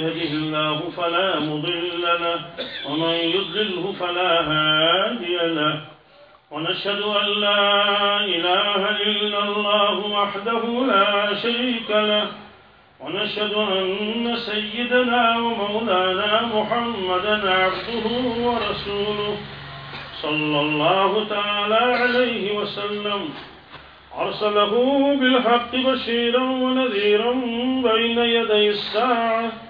يهده الله فلا مضل له ومن يضلله فلا هادي له. ونشهد أن لا إله إلا الله وحده لا شريك له. ونشهد أن سيدنا ومولانا محمدا عبده ورسوله صلى الله تعالى عليه وسلم. أرسله بالحق بشيرا ونذيرا بين يدي الساعة.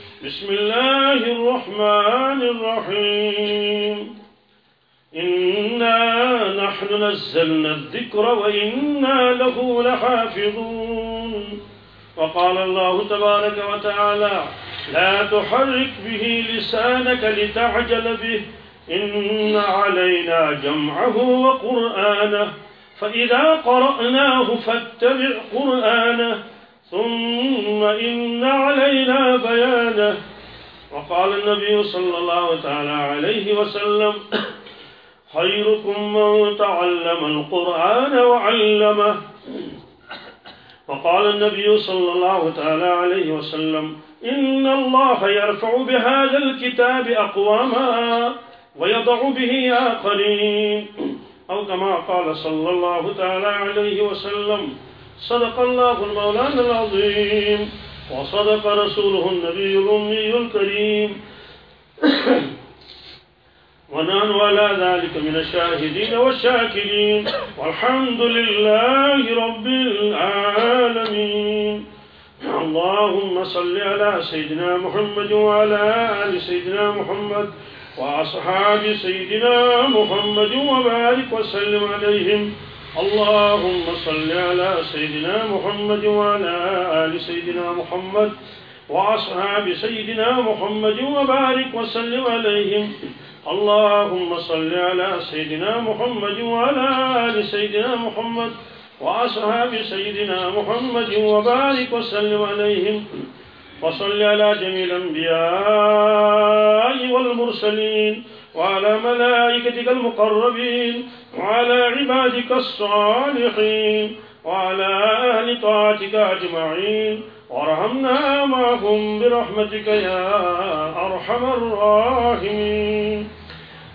بسم الله الرحمن الرحيم. إنا نحن نزلنا الذكر وإنا له لحافظون. وقال الله تبارك وتعالى لا تحرك به لسانك لتعجل به. إن علينا جمعه وقرآنه. فإذا قرأناه فاتبع قرآنه. ثم إن علينا بيانه. وقال النبي صلى الله تعالى عليه وسلم خيركم من تعلم القرآن وعلمه. وقال النبي صلى الله تعالى عليه وسلم إن الله يرفع بهذا الكتاب أقواما ويضع به آخرين. أو كما قال صلى الله تعالى عليه وسلم صدق الله المولانا العظيم. وصدق رسوله النبي الأمي الكريم. ونحن على ذلك من الشاهدين والشاكرين. والحمد لله رب العالمين. اللهم صل على سيدنا محمد وعلى آل سيدنا محمد وأصحاب سيدنا محمد وبارك وسلم عليهم. اللهم صل على سيدنا محمد وعلى آل سيدنا محمد وأصحاب سيدنا محمد وبارك وسلم عليهم. اللهم صل على سيدنا محمد وعلى آل سيدنا محمد وأصحاب سيدنا محمد وبارك وسلم عليهم. وصل على جميع الأنبياء والمرسلين وعلى ملائكتك المقربين وعلى عبادك الصالحين وعلى أهل طاعتك أجمعين. وارحمنا معهم برحمتك يا أرحم الراحمين.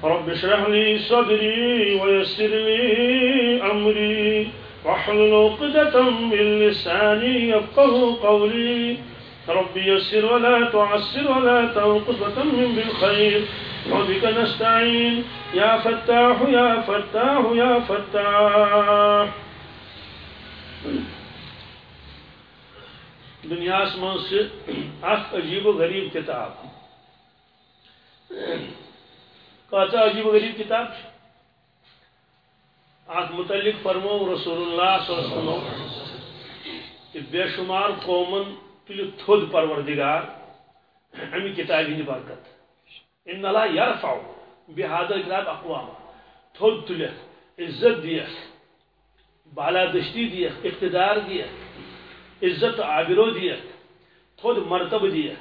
رب اشرح لي صدري ويسر لي أمري. واحلل عقدة من لساني يفقه قولي. رب يسر ولا تعسر ولا تنقص وتمم بالخير. وبك نستعين. يا فتاح يا فتاح يا فتاح. دنیا من سے اخ عجیب و غریب کتاب کتا عجیب و غریب کتاب ات متعلق فرمو رسول اللہ صلی اللہ علیہ وسلم، کہ بے شمار قومن تلو تھود پروردگار امی کتاب ہند برکت۔ إن الله يرفع بهذا الكلام أقواما تهد له عزت ديه دشتي ديه اقتدار ديه عزت عابرو ديه تهد مرتب ديه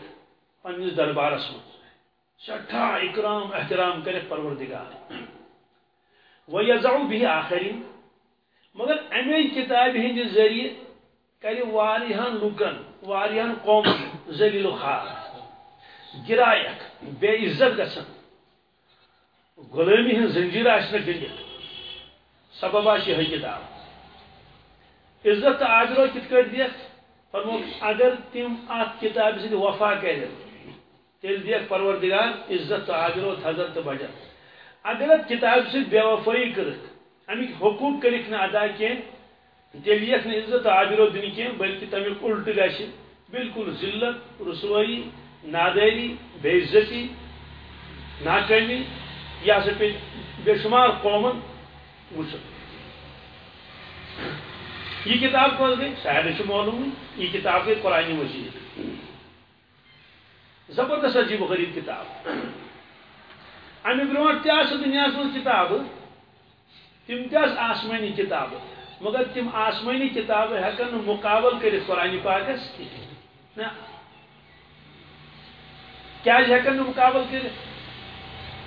پنس دربار اسمه شٹھا اكرام احترام کرے پروردگار۔ ویزعو به آخرین مگر امی کتاب ہند ذریعہ کرے واریہن لکن واریہن قوم ذلیل خار گرایک بے عزت گسن۔ غلامی ہن زنجیر آسنا گنڈت سبب آشی ہے کتاب عزت آجرو کت کر دیکھ فرمو، اگر تم ات کتاب سے وفا کریں تیل دیکھ پروردگار، عزت تو آجرو حضرت تو بجا۔ اگر ات کتاب سے بے وفائی کرت امیک حقوق کرک نہ ادا کی تیل یک عزت آجرو دن کی بلکہ تمیک الٹ گش بالکل ذلت، رسوائی نادری بے عزتی ناکامی یہ ہسا پہ بے شمار قومن وچ یہ کتاب کون گئی شاید معلوم یہ کتاب گئی قرآن مجید۔ زبردست عجیب و غریب کتاب۔ امہ برو تہ دنیا من کتاب، تم تس آسمانی کتاب۔ مگر تم آسمانی کتاب ہکن مقابل کر قرآن پاکس نا کیا ہکن مقابل کر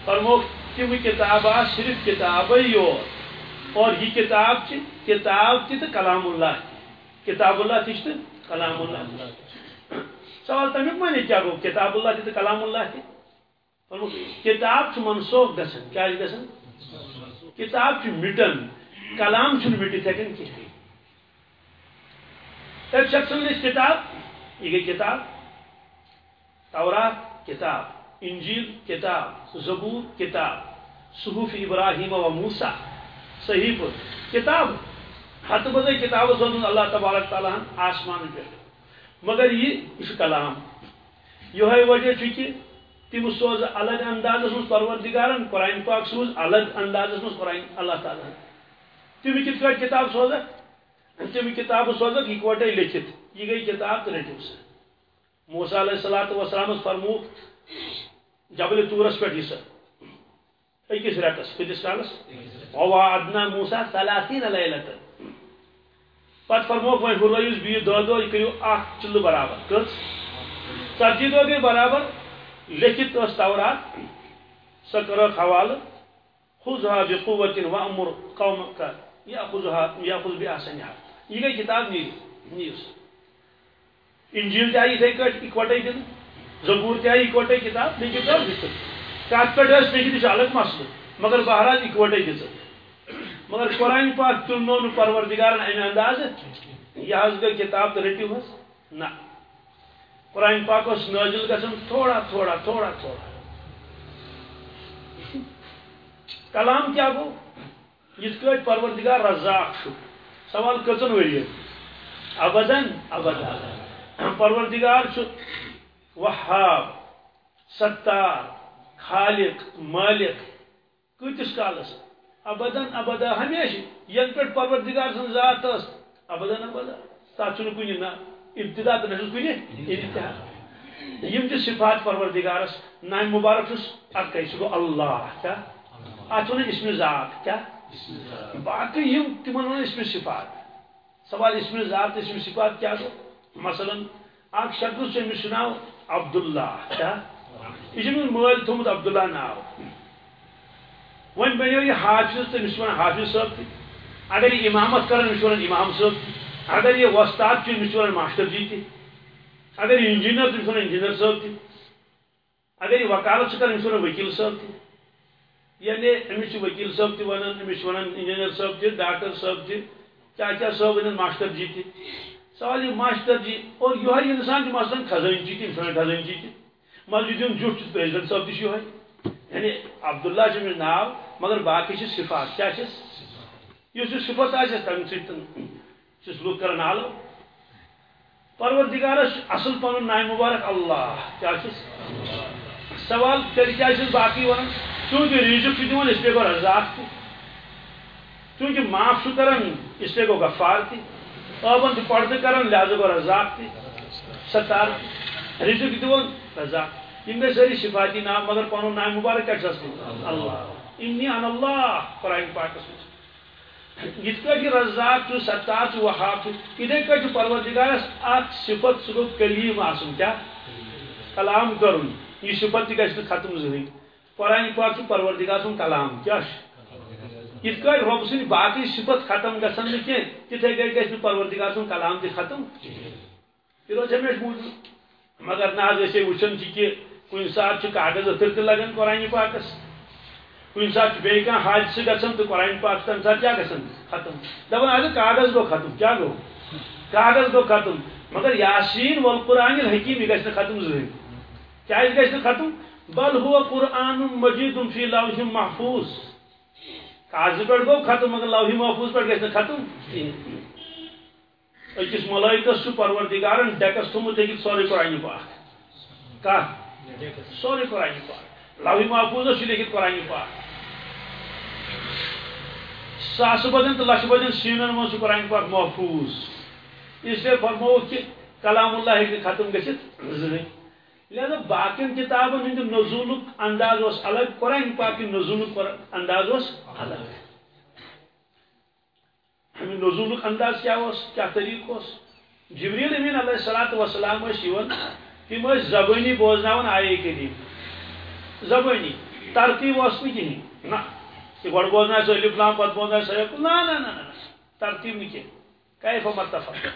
فرمو تم کتاب صرف کتاب یوت اور یہ کتاب چھ کتاب تہ کلام اللہ کتاب اللہ تہ کلام اللہ سوال تمیک معنی کیا گو کتاب اللہ تہ کلام اللہ تہ کتاب چھ منسوخ گسن کیا جی گسن کتاب چھ مٹن۔ کلام چھ مٹت ہکن کی؟ ایک شخص نے اس کتاب، یہ گئی کتاب، تورات کتاب، انجیل کتاب، زبور کتاب، صحف ابراہیم و موسیٰ، صحیح کتاب ہت بدے کتاب سوزن اللہ تبارک تعالیٰ آسمان پہ مگر یہ کلام۔ یہ وجہ کہ تم سوز الگ انداز من پروردگارن، قرآن پاک سوز الگ انداز من قرآن اللہ تعالیٰ تم کت کتاب سوزک؟ تم کتاب سوزک اکوٹے لکھت۔ یہ گئی کتاب تو رٹو سے۔ موسا علیہ السلام وسلام فرموک جبل تورس پہ جی یہ سر اکس رٹس کتس کالس ووعدنا موسا ثلاثین لیلتن پت فرموک وی ہرویس بی دہ دہ یہ کرو اخ چلو برابر۔ کس؟ ژتجی دہ گئی برابر۔ لکھت اس تورات۔ سہ کرک خذها بقوة وأمر قومك يأخذها يأخذ بأحسنها یہ گئی کتاب نیو نیوز انجیل تہ آئی اتھے کٹ اکوٹے دن زبور تہ آئی اکوٹے کتاب؟ لیکن کر دت کت پہ ٲس لیکن یہ الگ مسئلہ مگر بہرحال اکوٹے دِژ مگر قرآن پاک چنو نو پروردگارن امہ انداز یہ حض گئی کتاب تو رٹو حس نا قرآن پاک اس نازل گژھن تھوڑا تھوڑا تھوڑا تھوڑا۔ کلام کیا گو یت کٹ پروردگار رزاق شو۔ سوال کچن ورین ابدن ابدا۔ پروردگار چھ وہاب، ستار، خالق، مالک کتس کالس ابدن ابدا ہمیشہ ین پہ پروردگار سن ذات اس ابدن ابدا تات چھ کنی ابتدا تو نہ کنی انتہا یم تہ صفات پروردگارس نام مبارک اس اکے سو اللہ، کیا؟ ات ون اسم ذات، کیا؟ باقی یم تمن ون اسم صفات۔ سوال اسم ذات، اسم صفات کیا گو؟ مثلا اک شخص سے ناو عبداللہ اچھا؟ یہ مول تھومت عبداللہ ناو ون بنو یہ حافظ تو مس حافظ صاحب تھی اگر یہ امامت کرن مس امام صاحب تھی اگر یہ وستاد چھ مس ماسٹر جی تھی اگر یہ انجینئر تو مس انجینئر صاحب تھی اگر یہ وکالت کرن مس وکیل صاحب تھی یعنی امس وکیل صاحب تہ ونان امس ونان انجینئر صاحب تہ ڈاکٹر صاحب تہ کیا کیا صاحب ونان ماسٹر جی تہ سوال یہ ماسٹر جی اور یہ انسان مثلا خزان جی تہ خزان جی تہ مسجد جٹ پریزیڈنٹ صاحب تہ یعنی عبداللہ جی چھ ناو، مگر باقی چھ صفات کیا چھ اس صفت آس تم سس لوگ کر نالو پروردگارس اصل پن نام مبارک اللہ۔ کیا سوال تیل کیا باقی ونان چونکہ ریزق دن اس لیے گو رزاق تھی۔ چونکہ معاف کران اس لیے گو غفار تھی۔ ابن تہ پردہ کران لہذا گو رزاق تھی ستار رزق دیون رزاق یم گئی ساری صفاتی نام، مگر پنن نام مبارک کیا چھس اللہ. انی ان اللہ، قرآن پاکس مجھ یت کٹ رزاق چھ ستار چھ وہاب چھ ادھے کٹ پروردگارس اکھ صفت سہ کلیم آسن کیا؟ کلام کرن یہ صفت تہ ختم زہین قرآن پاک چھ پروردگار سن کلام، کیا؟ یت کٹ رب سن باقی صفت ختم گژھن نہ کی تتھے گئی گژھِ پروردگار سن کلام تہ ختم؟ یہ روز ہمیشہ موجود مگر نہ اسے وچن کہ کن سات کاغذ اتر تہ لگان قرآن پاکس کن سات بیٚیہِ کانٛہہ حادثہ گژھان تو قرآن پاک تمہِ ساتہٕ کیٛاہ گژھان ختم. دپان اگر کاغذ گوٚو ختم. کیٛاہ گوٚو کاغذ گوٚو ختم. مگر یاسین والقرآن الحکیم، یہ گژھِ ختم زٕہٕنۍ کیٛازِ گژھِ نہٕ ختم؟ بل ہوا قرآن مجید فی لوح محفوظ. کاغذ پٮ۪ٹھ گوٚو ختم مگر لوح محفوظ پٮ۪ٹھ گژھِ ختم کِہیٖنۍ أکِس ملٲیکس پروردگارن، ڈیکس تھوٚمُت ہیٚکہِ سورُے قرآن جی پاک۔ کتھ سورُے قرآن جی پاک۔ لوح محفوظس چھُ قرآن جی پاک۔ ساس بدن تو لچھ بدن سینن من قرآن پاک محفوظ۔ اس لیے فرمو کہ کلام اللہ ہیٚکہِ ختم گژھِتھ زٕہٕنۍ لہذا باقین کتابن ہند نزول انداز اس الگ، قرآن پاک نزول انداز اس الگ ہمیں یعنی نزول انداز کیا اس، کیا طریق اس؟ جبریل امین علیہ الصلوۃ والسلام اس یون تم اس زبانی بوزناون آیے کریم زبانی ترتیب اس نہ کہین نہ، کہ گۄڈٕ بوزنا سہ الف لام پتہٕ بوزنا سہ نہ نہ نہ ترتیب نہ کینٛہہ کیف متفق؟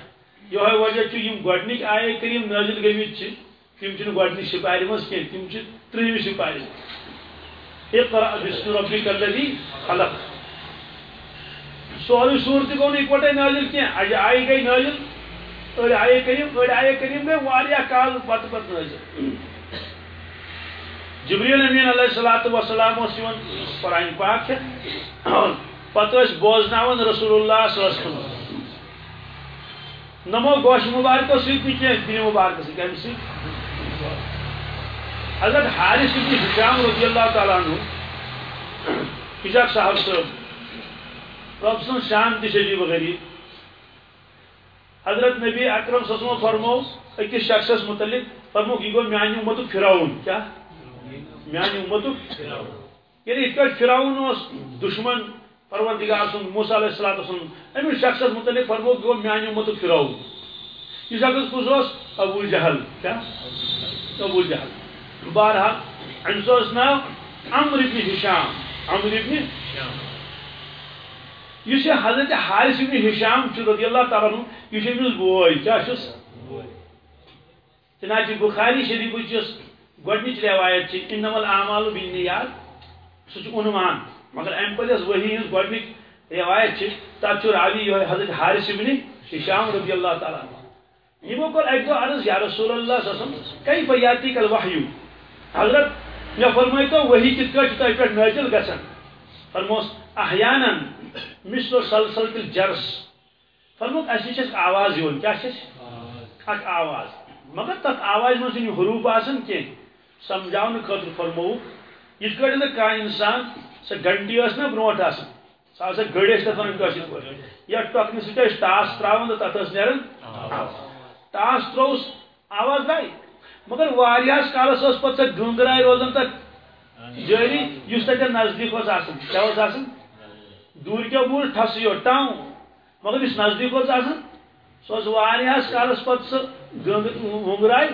یہے وجہ چھُ یِم گۄڈنِکۍ آیے کریم نازل گٔمٕتۍ چھِ تم چھ گۄڈنِچ سپارِ منٛز کینٛہہ تم چھِ ترٛیٚیِمہِ سپارِ اقرا بسم ربک الذی خلق۔ سورُے سوٗر تہِ گوٚو نہٕ اِکوٹے نازل کینٛہہ اجہِ آیہِ گٔے نازل؟ أڑۍ آیے کٔرِم أڑۍ آیے کٔرِم گٔے واریاہ کال پتہٕ پتہٕ نازل۔ جبریل امین علیہ الصلوۃ والسلام اوس یِوان قرآن پاک پتہٕ ٲسۍ بوزناوان رسول اللہ صلی اللہ علیہ وسلم۔ نمو گوش مبارکو سۭتۍ نہٕ کینٛہہ دِنہِ مبارکہٕ سۭتۍ کمہِ سۭتۍ حضرت حارث ابن ہشام رضی اللہ تعالیٰ عنہ یہ چھِ اکھ صاحب رب سٕنٛز شان تہِ چھِ عجیٖب حضرت نبی اکرم صلی اللہ علیہ وسلم فرمو أکِس شخصس متعلق فرمو یہ گوٚو میانہِ اُمتُک فِراوُن کیٛاہ میانہِ یعنی اُمتُک ییٚلہِ یِتھ کٲٹھۍ فِراوُن اوس دُشمن پروردگار سن موسیٰ علیہ السلام سن امس شخص متعلق فرمو کہ وہ میانہ امتک فراؤن یہ شخص کس اس ابو جہل، کیا؟ ابو جہل۔ بہرحال امس ناو عمر ابن ہشام عمر بن ابن اس حضرت حارث ابن ہشام رضی اللہ تعالیٰ عنہ یہ امس بوے کیا چھس چنانچہ بخاری شریف چس گۄڈنِچ روایت چھِ انما الاعمال بالنیات سُہ چھُ عنوان مگر ام پتہ یس وحی ہز گۄڈنِک روایت چھ تتھ چھ راوی یہ حضرت حارث ابن ہشام رضی اللہ تعالیٰ عنہ. یمو کوٚر اکہِ دۄہ عرض، یا رسول اللہ صلی اللہ علیہ وسلم کیف یاتی کل وحی حضرت مےٚ وحی کِتھ کٲٹھۍ چھِ تۄہہِ پٮ۪ٹھ نٲزِل گژھان فرموس احیانا مثل سلسل تل جرس فرموک اَسہِ نِش آواز چھِ اَسہِ اکھ آواز۔ مگر تتھ آواز چھِنہٕ حروٗف آسان کینٛہہ سمجھاونہٕ خٲطرٕ فرمووُکھ یِتھ کٲٹھۍ نہٕ کانٛہہ اِنسان سۄ گنٹی ٲس نا برونٛٹھ آسان تتھ ونان کٲشِر پٲٹھۍ یا ٹۄکنہٕ سۭتۍ ٲسۍ ٹاس تراوان تہٕ تتھ ٲس نیران ٹاس ترووُس آواز درٛاے مگر واریاہس کالس ٲس پتہٕ سۄ گنٛگراے روزان تتھ جٲری یُس تتٮ۪ن نزدیٖک اوس آسان کیٛاہ اوس آسان دوٗرِ کیٛو بوٗز ٹھسٕے یوت ٹاو مگر یُس نزدیٖک اوس آسان سۄ ٲس واریاہس کالس پتہٕ سۄ گنٛگراے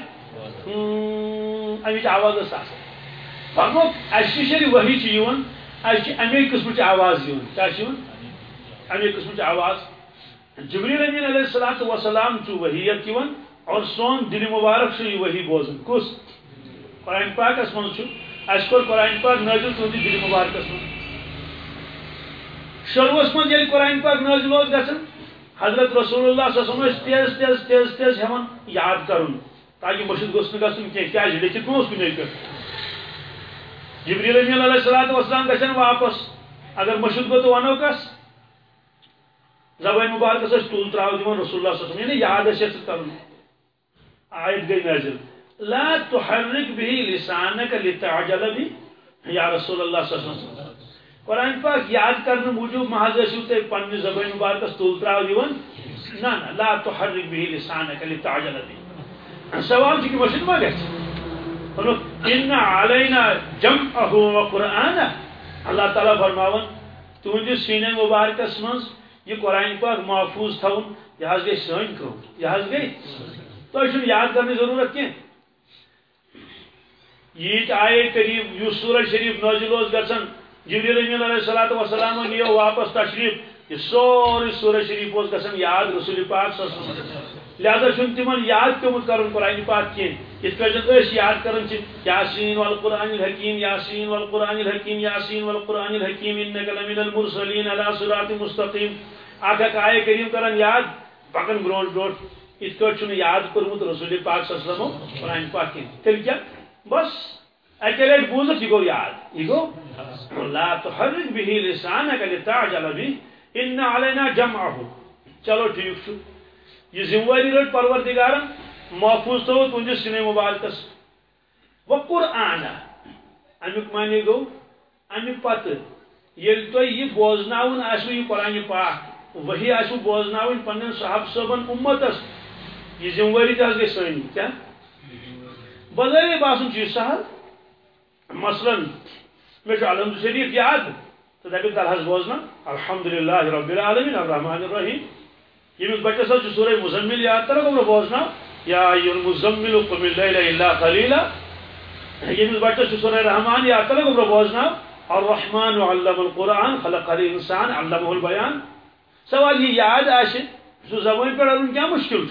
امِچ آواز ٲس آسان فرمو اَسہِ نِش ییٚلہِ ؤحی چھِ یِوان اَسہِ اَمے قٕسمٕچ آواز یِوان کیٛاہ چھِ یِوان اَمے قٕسمٕچ آواز. جبریل امین علیہ الصلوۃ والسلام چھُ ؤحیت یِوان اور سون دِلہِ مُبارک چھُ یہِ ؤحی بوزان کُس؟ قرآن پاکس منٛز چھُ اَسہِ کوٚر قرآن پاک نازل تو نٲزِل تُہنٛدِ دِلہِ مُبارکس منٛز شروعس منٛز ییٚلہِ یعنی قرآن پاک نٲزِل اوس گژھان حضرت رسول اللہ صلی اللہ علیہ وسلم تیز تیز تیز تیز ہٮ۪وان یاد کرُن. تاکہ مٔشِد گوٚژھ نہٕ گژھُن کینٛہہ کیٛازِ لیکھِتھ مہ اوس کُنے پٮ۪ٹھ جبریل امین علیہ الصلوۃ والسلام گژھن واپس. اگر مشد گو تو ونو کس؟ زبان مبارکس اس تول تراو دِوان رسول اللہ صلی اللہ علیہ وسلم. یعنی یاد ٲسۍ کرُن. آیت گئی نازل لا تحرک به لسانك لتعجل به یا رسول اللہ صلی اللہ علیہ وسلم۔ قرآن پاک یاد کرنے موجود محض ٲسِو تُہۍ پننہِ زبان مبارکس تول تراو دِوان نہ نہ، لا تحرک به لسانك لتعجل به سوال چھ کہ مشد ما گژھِ ان علینا جمعه و قرآن۔ اللہ تعالیٰ فرماون تہندس سینے مبارکس من یہ قرآن پاک محفوظ تھون یہ حض گئی سن کم یہ حض گئی تھی یاد کرنے ضرورت کی یہ آئے قریب اس سورج شریف نازل گھن جبریل امین علیہ الصلوۃ والسلام نیو واپس تشریف، یہ سورے سورج شریف گھن یاد رسول پاک صلی اللہ علیہ وسلم لہذا چھن تمن یاد پیمت کرن قرآن پاک کی ات پہ یاد کرن یاسین والقرآن الحکیم، یاسین والقرآن الحکیم، یاسین والقرآن الحکیم انک لمن المرسلین علی صراط مستقیم۔ اکھ آئے کریم کرن، یاد، پکن برونٹ برونٹ ات پہ یاد کورمت رسول پاک صلی اللہ علیہ وسلم قرآن پاک کی۔ تیل کیا بس اکہ لٹ بوزت یہ گو یاد۔ یہ گو لا تحرک به لسانک لتعجل به ان علینا جمعه چلو، ٹھیک چھو یہ ذمہ داری رٹ پروردگار، محفوظ تو تہندس سن مبارکس و قرآن، امیک معنی گو امی پتہ یل تہ یہ بوزناون آسو یہ قرآن پاک۔ وہی آسو بوزناون پنن صحاب صبن امتس یہ ذمہ داری تہ گئی سنی کیا بظاہر باسن چیز سہل مثلا مے علم شریف یاد تو دپک تلحظ بوزنا الحمدللہ رب العالمین الرحمن الرحیم یمس بچس حظ سورہ مزمل یاد تر گو بوزنا یا المزمل قم اللیل الا قلیلا یمس بچس سورہ رحمان یاد تر گو بوزنا الرحمن علم القرآن خلق الانسان علمه البیان سوال یہ یاد آشے سو زبان پر ان کیا مشکل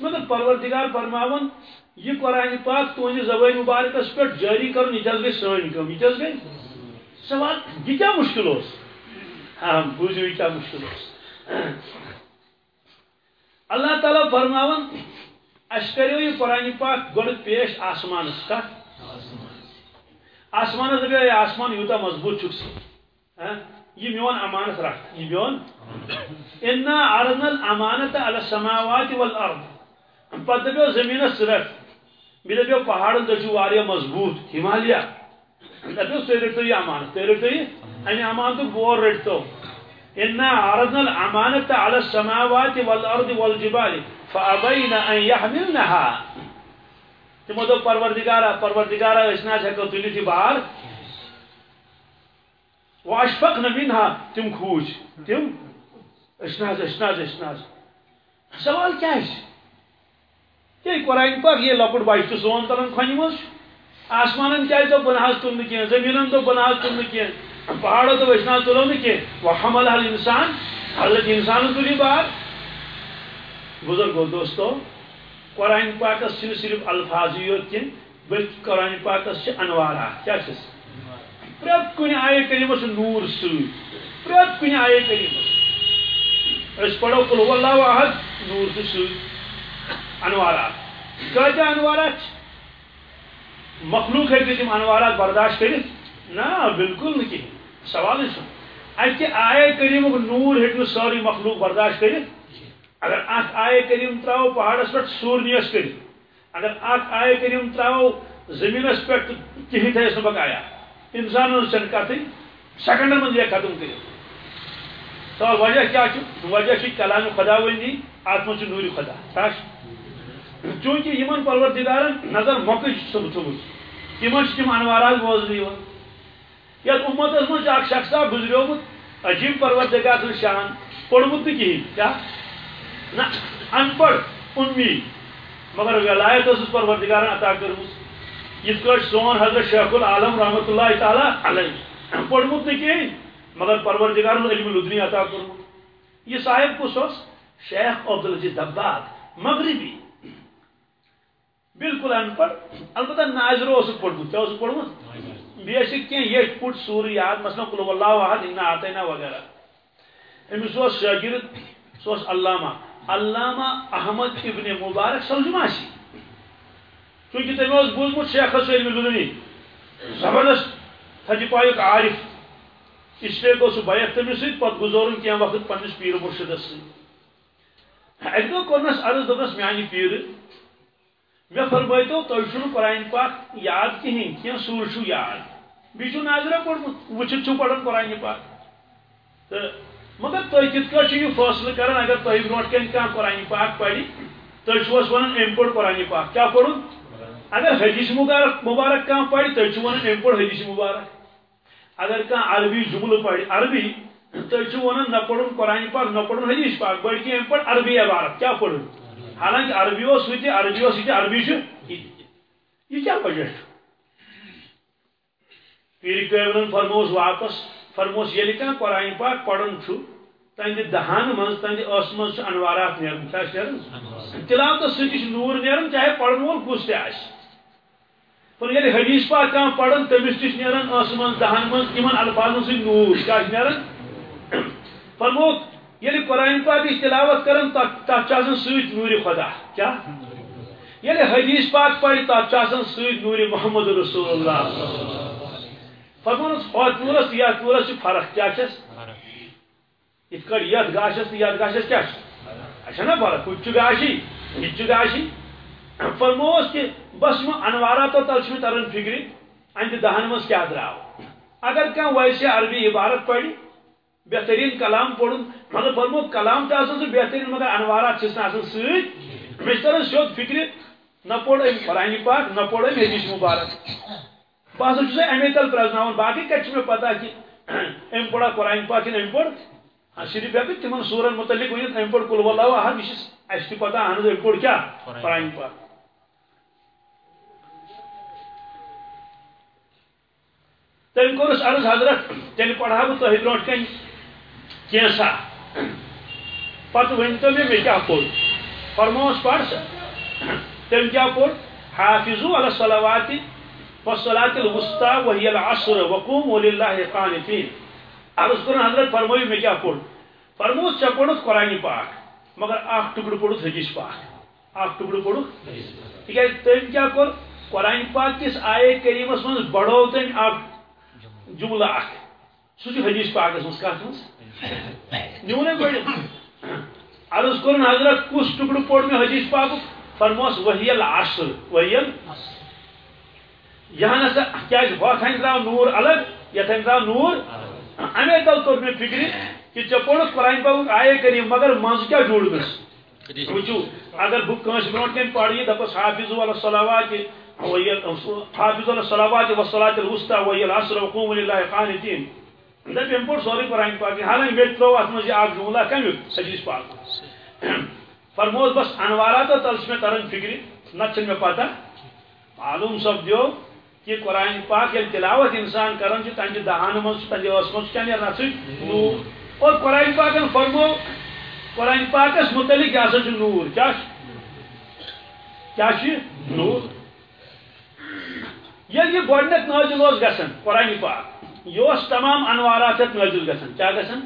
مگر پروردگار فرماون یہ قرآن پاک تہذی زبان مبارکس پہ جاری کرن یہ گئی سن کم یہ گئی سوال یہ کیا مشکل اس؟ ہاں بوزو یہ کیا مشکل اس؟ اللہ تعالیٰ فرماون اس کرو یہ قرآن پاک گڑ پیش آسمان کت آسمان دپے آسمان یوتا مضبوط چھ ہاں؟ یہ میون امانت رکھ یہ میون۔ انا عرضنا الامانت على السماوات والارض پتہ دپیو زمینس رکھ بیٚیہِ دپیو پہاڑن تہِ چھُ واریاہ مضبوط ہمالیہ دپیو تُہۍ رٔٹتو یہِ امانت تُہۍ رٔٹتو یہِ امہِ امانتُک بور رٔٹتو. إنا عرضنا الأمانة على السماوات والأرض والجبال فأبين أن يحملنها تمو دو پروردگارا پروردگارا اسنا ہیکو تلت بار. واشفقن منها تم کھوج تم؟ اسناز اسناز اسناز سوال کیا ہے؟ کہ قرآن پاک یہ لپٹ باش تو سون ترن کھنی مز آسمانن کیا تو بناز تم کی زمینن تو بناز تم کی پہاڑوں تو ویسنا تلو نہیں کہ وہ حمل حل انسان حضرت انسان تلی بار. بزرگو دوستو، قرآن پاکس چھ صرف الفاظ یوت کن بلکہ قرآن پاکس چھ انوارات. کیا چھس پرت کن آئے کریمس نور سوئی پرت کن آئے کریمس اس پڑھو قل اللہ احد نور تو سوئی انوارات۔ کہتا انوارات؟ مخلوق ہے کہ تم انوارات برداشت کریں؟ نا بالکل نہیں۔ سوال سن۔ اتہ آئے کریم نور ہوں ساری مخلوق برداشت کر اگر اخ آئے کریم ترو پہاڑس پہ سورنیس کر اگر اخ آئے کریم ترو زمینس پہ کہین تھس نک آیا۔ انسان چن کت سیکنڈن من یہ ختم کر تو وجہ کیا وجہ کلام خدا ونی ات من نور خدا۔ تاش۔ چونکہ یمن پروردگارن نظر موقع تھوت تمن تم انوارات بوزن یت امت من اخ شخصا گزریومت عجیب پروردگار سن شان. پوڑمت کہین کیا نہ ان پڑھ امی مگر ولایت اس پروردگار عطا کرمس یت سون حضرت شیخ العالم رحمت اللہ تعالی علیہ. پوڑمت کہین مگر پروردگار علم لدنی عطا کرمت یہ صاحب کس اس شیخ عبدالعزیز دباغ مغربی. بالکل ان پڑھ البتہ ناظرو اس پڑھمت کیا اس پڑھمت بیسک کی یہ پٹ سور یاد، مثلا قلو اللہ واحد، انا آتینا وغیرہ۔ امس اس شاگرد، سوس علامہ۔ علامہ احمد ابن مبارک سلجماسی چونکہ تمہیں اس بوزمت شیخ علم لدنی زبردست تھجی پایک عارف۔ اس لیے گو سہ بیت تمس ست پتہ گزورن کیا وقت پنس پیر مرشدس ست اک دہ کورنس عرض دپس میانہ پیر۔ مے فرمائتو تھی قرآن پاک یاد کہین کی سور چھ یاد؟ بیچ ناظرہ پڑھمت وچت چھو پڑھن قرآن پاک۔ تو مگر تھی کت یہ فیصلہ کران اگر تھی برو کن کھانا قرآن پاک پڑی تھی چھوس ونان ام پڑ قرآن پاک۔ کیا پڑھن اگر حدیث مبارک مبارک کان پڑھ تھی چھو ونان ام پڑھ حدیث مبارک۔ اگر کان عربی جملہ پڑھ عربی تھی چھو ونان نہ پڑھن قرآن پاک، نہ پڑھن حدیث پاک، بلکہ ام پڑھ عربی عبارت۔ کیا پڑھن حالانکہ عربی ہو سوچے عربی ہو سوچے عربی چھو یہ کیا وجہ پیر پیغمبرن فرموس واپس، فرموس یلی کان قرآن پاک پڑھن چھو تہندِ دہان من تہندِ ٲس منٛز چھِ انوارات نیران کیٛاہ چھِ نیران تلاوتس سۭتی چھُ نوٗر چاہے پرن وول کُس تہِ آسہِ پر ییٚلہِ حدیث پاک کانٛہہ پران تٔمِس تہِ چھِ نیران ٲسہٕ منٛز دہن منٛز یِمن الفاظن سۭتۍ نوٗر کیٛاہ چھُ نیران فرموک ییٚلہِ قرآن پاکٕچ تلاوت کران تتھ تتھ چھُ آسان سۭتۍ نوٗرِ خۄدا کیٛاہ ییٚلہِ یعنی حدیث پاک پرِ تتھ چھُ آسان سۭتۍ نوٗرِ محمد رسول اللہ فرمونس ہتھ نوٗرس تہٕ یتھ نوٗرس چھِ فرق کیٛاہ چھس ات کٹ یت گاشس تو یت گاشس کیا اچھا نا فرق کچھ گاشی یہ گاشی فرموس کہ بس انوارات تل چھ تران فکر اندہ دہن مز کیا درو اگر کھانا ویسے عربی عبارت پڑھ بہترین کلام پڑھ مگر فرمو کلام تو سہ بہترین مگر انوارات چھ ست مے تران سیود فکر نہ پوڑ ام قرآن پاک نہ پوڑ ام حدیث مبارک۔ بہت سا امی تل پرزن باقی کتھ مے پتہ کہ ام پڑا قرآن پاک ام پڑ صرف ہیٚکہِ تِمن سورن متعلق ؤنِتھ اَمہِ پٲٹھۍ کُل وَلہ احد اَسہِ تہِ پتہ اہن حظ اَمہِ پٲٹھۍ کیٛاہ قرآن پاک۔ تٔمۍ کوٚر اَسہِ عرض حضرت تیٚلہِ پَرہا بہٕ تۄہہِ برونٛٹھ کَنۍ کینٛژھا پتہٕ ؤنۍتو مےٚ مےٚ کیٛاہ پوٚر فرمووس پَر سا تٔمۍ کیٛاہ پوٚر حافظو علی الصلوات والصلاة الوسطى وهي العصر وقوموا لله قانتين عرض کر حضرت فرمائی، میں کیا پڑھ فرموس چا پڑھت قرآن پاک، مگر اخ ٹکڑ پڑھت حدیث پاک۔ اخ ٹکڑ پڑھت تکیاز تم کیا کر قرآن پاک کس آئے کریمس من بڑھو تم؟ اخ جملہ اخ سہ حدیث پاکس من کت من نیونے بڑھ عرض کر حضرت کس ٹکڑ پوڑ میں حدیث پاک فرموس وہی العصر وہی یہاں نسا کیا ہو تھا نور الگ یت یہ تھا نور امی تل توٚر مےٚ فکرِ کہ ژےٚ پوٚرُتھ قرآن پاک آیے کریم مگر منٛزٕ کیٛاہ جوڑنس وٕچھو اگر بہٕ کٲنٛسہِ برونٛٹھ کَنۍ پرٕ یہِ دَپس حافظ علی الصلوات حافظ علی الصلوات والصلاة الوسطى وهي العصر وقوموا لله قانتين دپ أمۍ پوٚر سورُے قرآن پاک حالانکہ مےٚ ترٛوو اَتھ منٛز یہِ اکھ جملہ کمیُک حدیث پاک فرموس بس انواراتو تل چھِ مےٚ تران فکرِ نتہٕ چھنہٕ مےٚ پتہ معلوم سپدیو کہ قرآن پاک یل تلاوت انسان کران تہذی دہان من تہذی اس من کیا نیران نور اور قرآن پاک فرمو قرآن پاکس متعلق کیا سا نور کیا کیا نور یل یہ گۄڈنیٚتھ نازل اوس گژھان قرآن پاک یہ تمام انوارات یتھ نازل گژھان کیا گژھان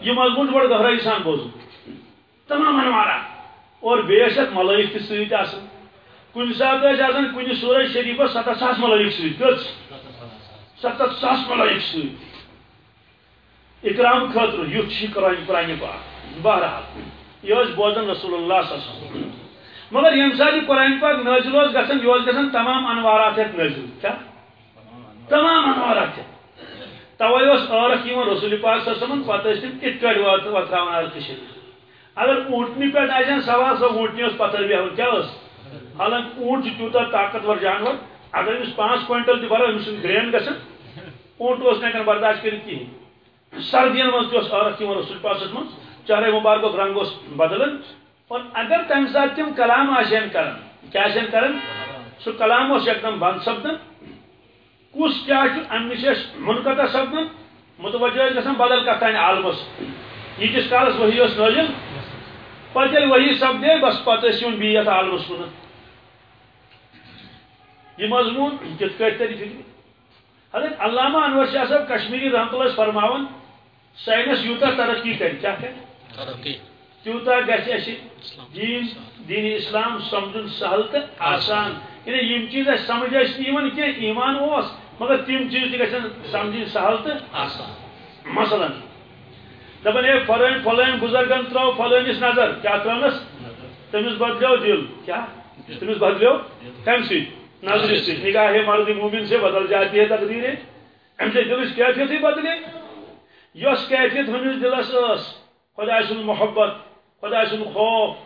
یہ مضمون بڑھ گہرائی سان بوزن. تمام انوارات. اور بیس اتھ ملائک تہ سۭتۍ آسان کن سات کن سورج شریف ستھ ساس ملائک ست ستھ ساس ملائک ست اکرام خاطر یھ قرآن قرآن پاک بہرحال یہ بوزن رسول اللہ صلی اللہ علیہ وسلم. مگر یم سات یہ قرآن پاک نازل گھن یہ گھن تمام انوارات ہیت نازل کیا تمام انوارات توے عرق رسول پاک صلی اللہ علیہ وسلم پتہ تم ات پہ وترا عرق شریف اگر اونٹنی پہ آن سوال سو اونٹنی پتھر بیہن کیا اس۔ حالانکہ اونٹ تیوتا طاقتور جانور، اگر امس پانچ کوئنٹل تہ برو امس گرین گھن اونٹ اس ہکان برداشت کر کہین سردین من تہ عرق رسول پاسس من چہرے مبارک رنگ اس بدلن۔ اور اگر تمہ سات تم کلام آشین کرن، کیا آشین کرن؟ سہ کلام اس ایک دم بند سپدن۔ کس کیا ام نش منقطع سپدن متوجہ گھن بدل کتان عالمس یتس کالس وہی اس نازل پتہ وہی سپدے بس پتہ یون بی یتھ عالمس کن یہ مضمون کت تری فکر حضرت علامہ انور شاہ صاحب کشمیری رحمت اللہ فرماون سائنس یوتا ترقی کر کیا کر تیوتا گھس اس دین دین اسلام سمجھن سہل تو آسان۔ یعنی یم چیز سمجھ ایمان کہ ایمان اوس مگر تم چیز تہ گژھن سمجھن سہل تو آسان۔ مثلا دپن اے فلان فلان بزرگن ترو فلانس نظر کیا ترنس تمس بدلیو دل کیا؟ تمس بدلیو کم سی نظر سے نگاہ مرد مومن سے بدل جاتی ہے تقدیریں۔ ام سے دلش کیفیت ہی بدلے۔ یس کیفیت ہمس دلس اس۔ خدا سن محبت خدا سن خوف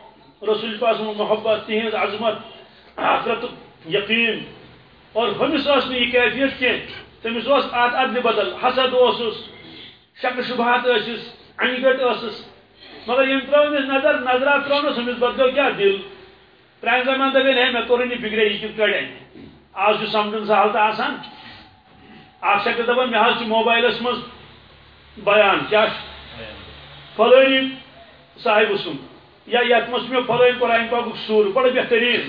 رسول پاس محبت تہذ عظمت آخرت یقین۔ اور ہمس اس یہ کیفیت کی تمس اس ات ادل بدل، حسد اوسس، شک شبہات ٲسِس انہِ گٹ ٲسٕس مگر یم ترٛٲو أمِس نظر نظرات ترٛٲونَس أمِس بدلو کیٛاہ دِل؟ پرٛانہِ زمانہٕ دَپٮ۪ن ہے مےٚ کوٚرُن یہِ فِکرے یہِ کِتھ کٲٹھۍ اَنہِ آز چھُ سمجھُن سہل تہٕ آسان۔ اکھ شخص دپان مےٚ حظ چھُ موبایلَس بیان کیٛاہ چھُ فلٲنی صاحبہٕ سُنٛد یا یتھ منٛز چھُ مےٚ فلٲنۍ قرآن پاکُک سوٗر بڑٕ بہتریٖن۔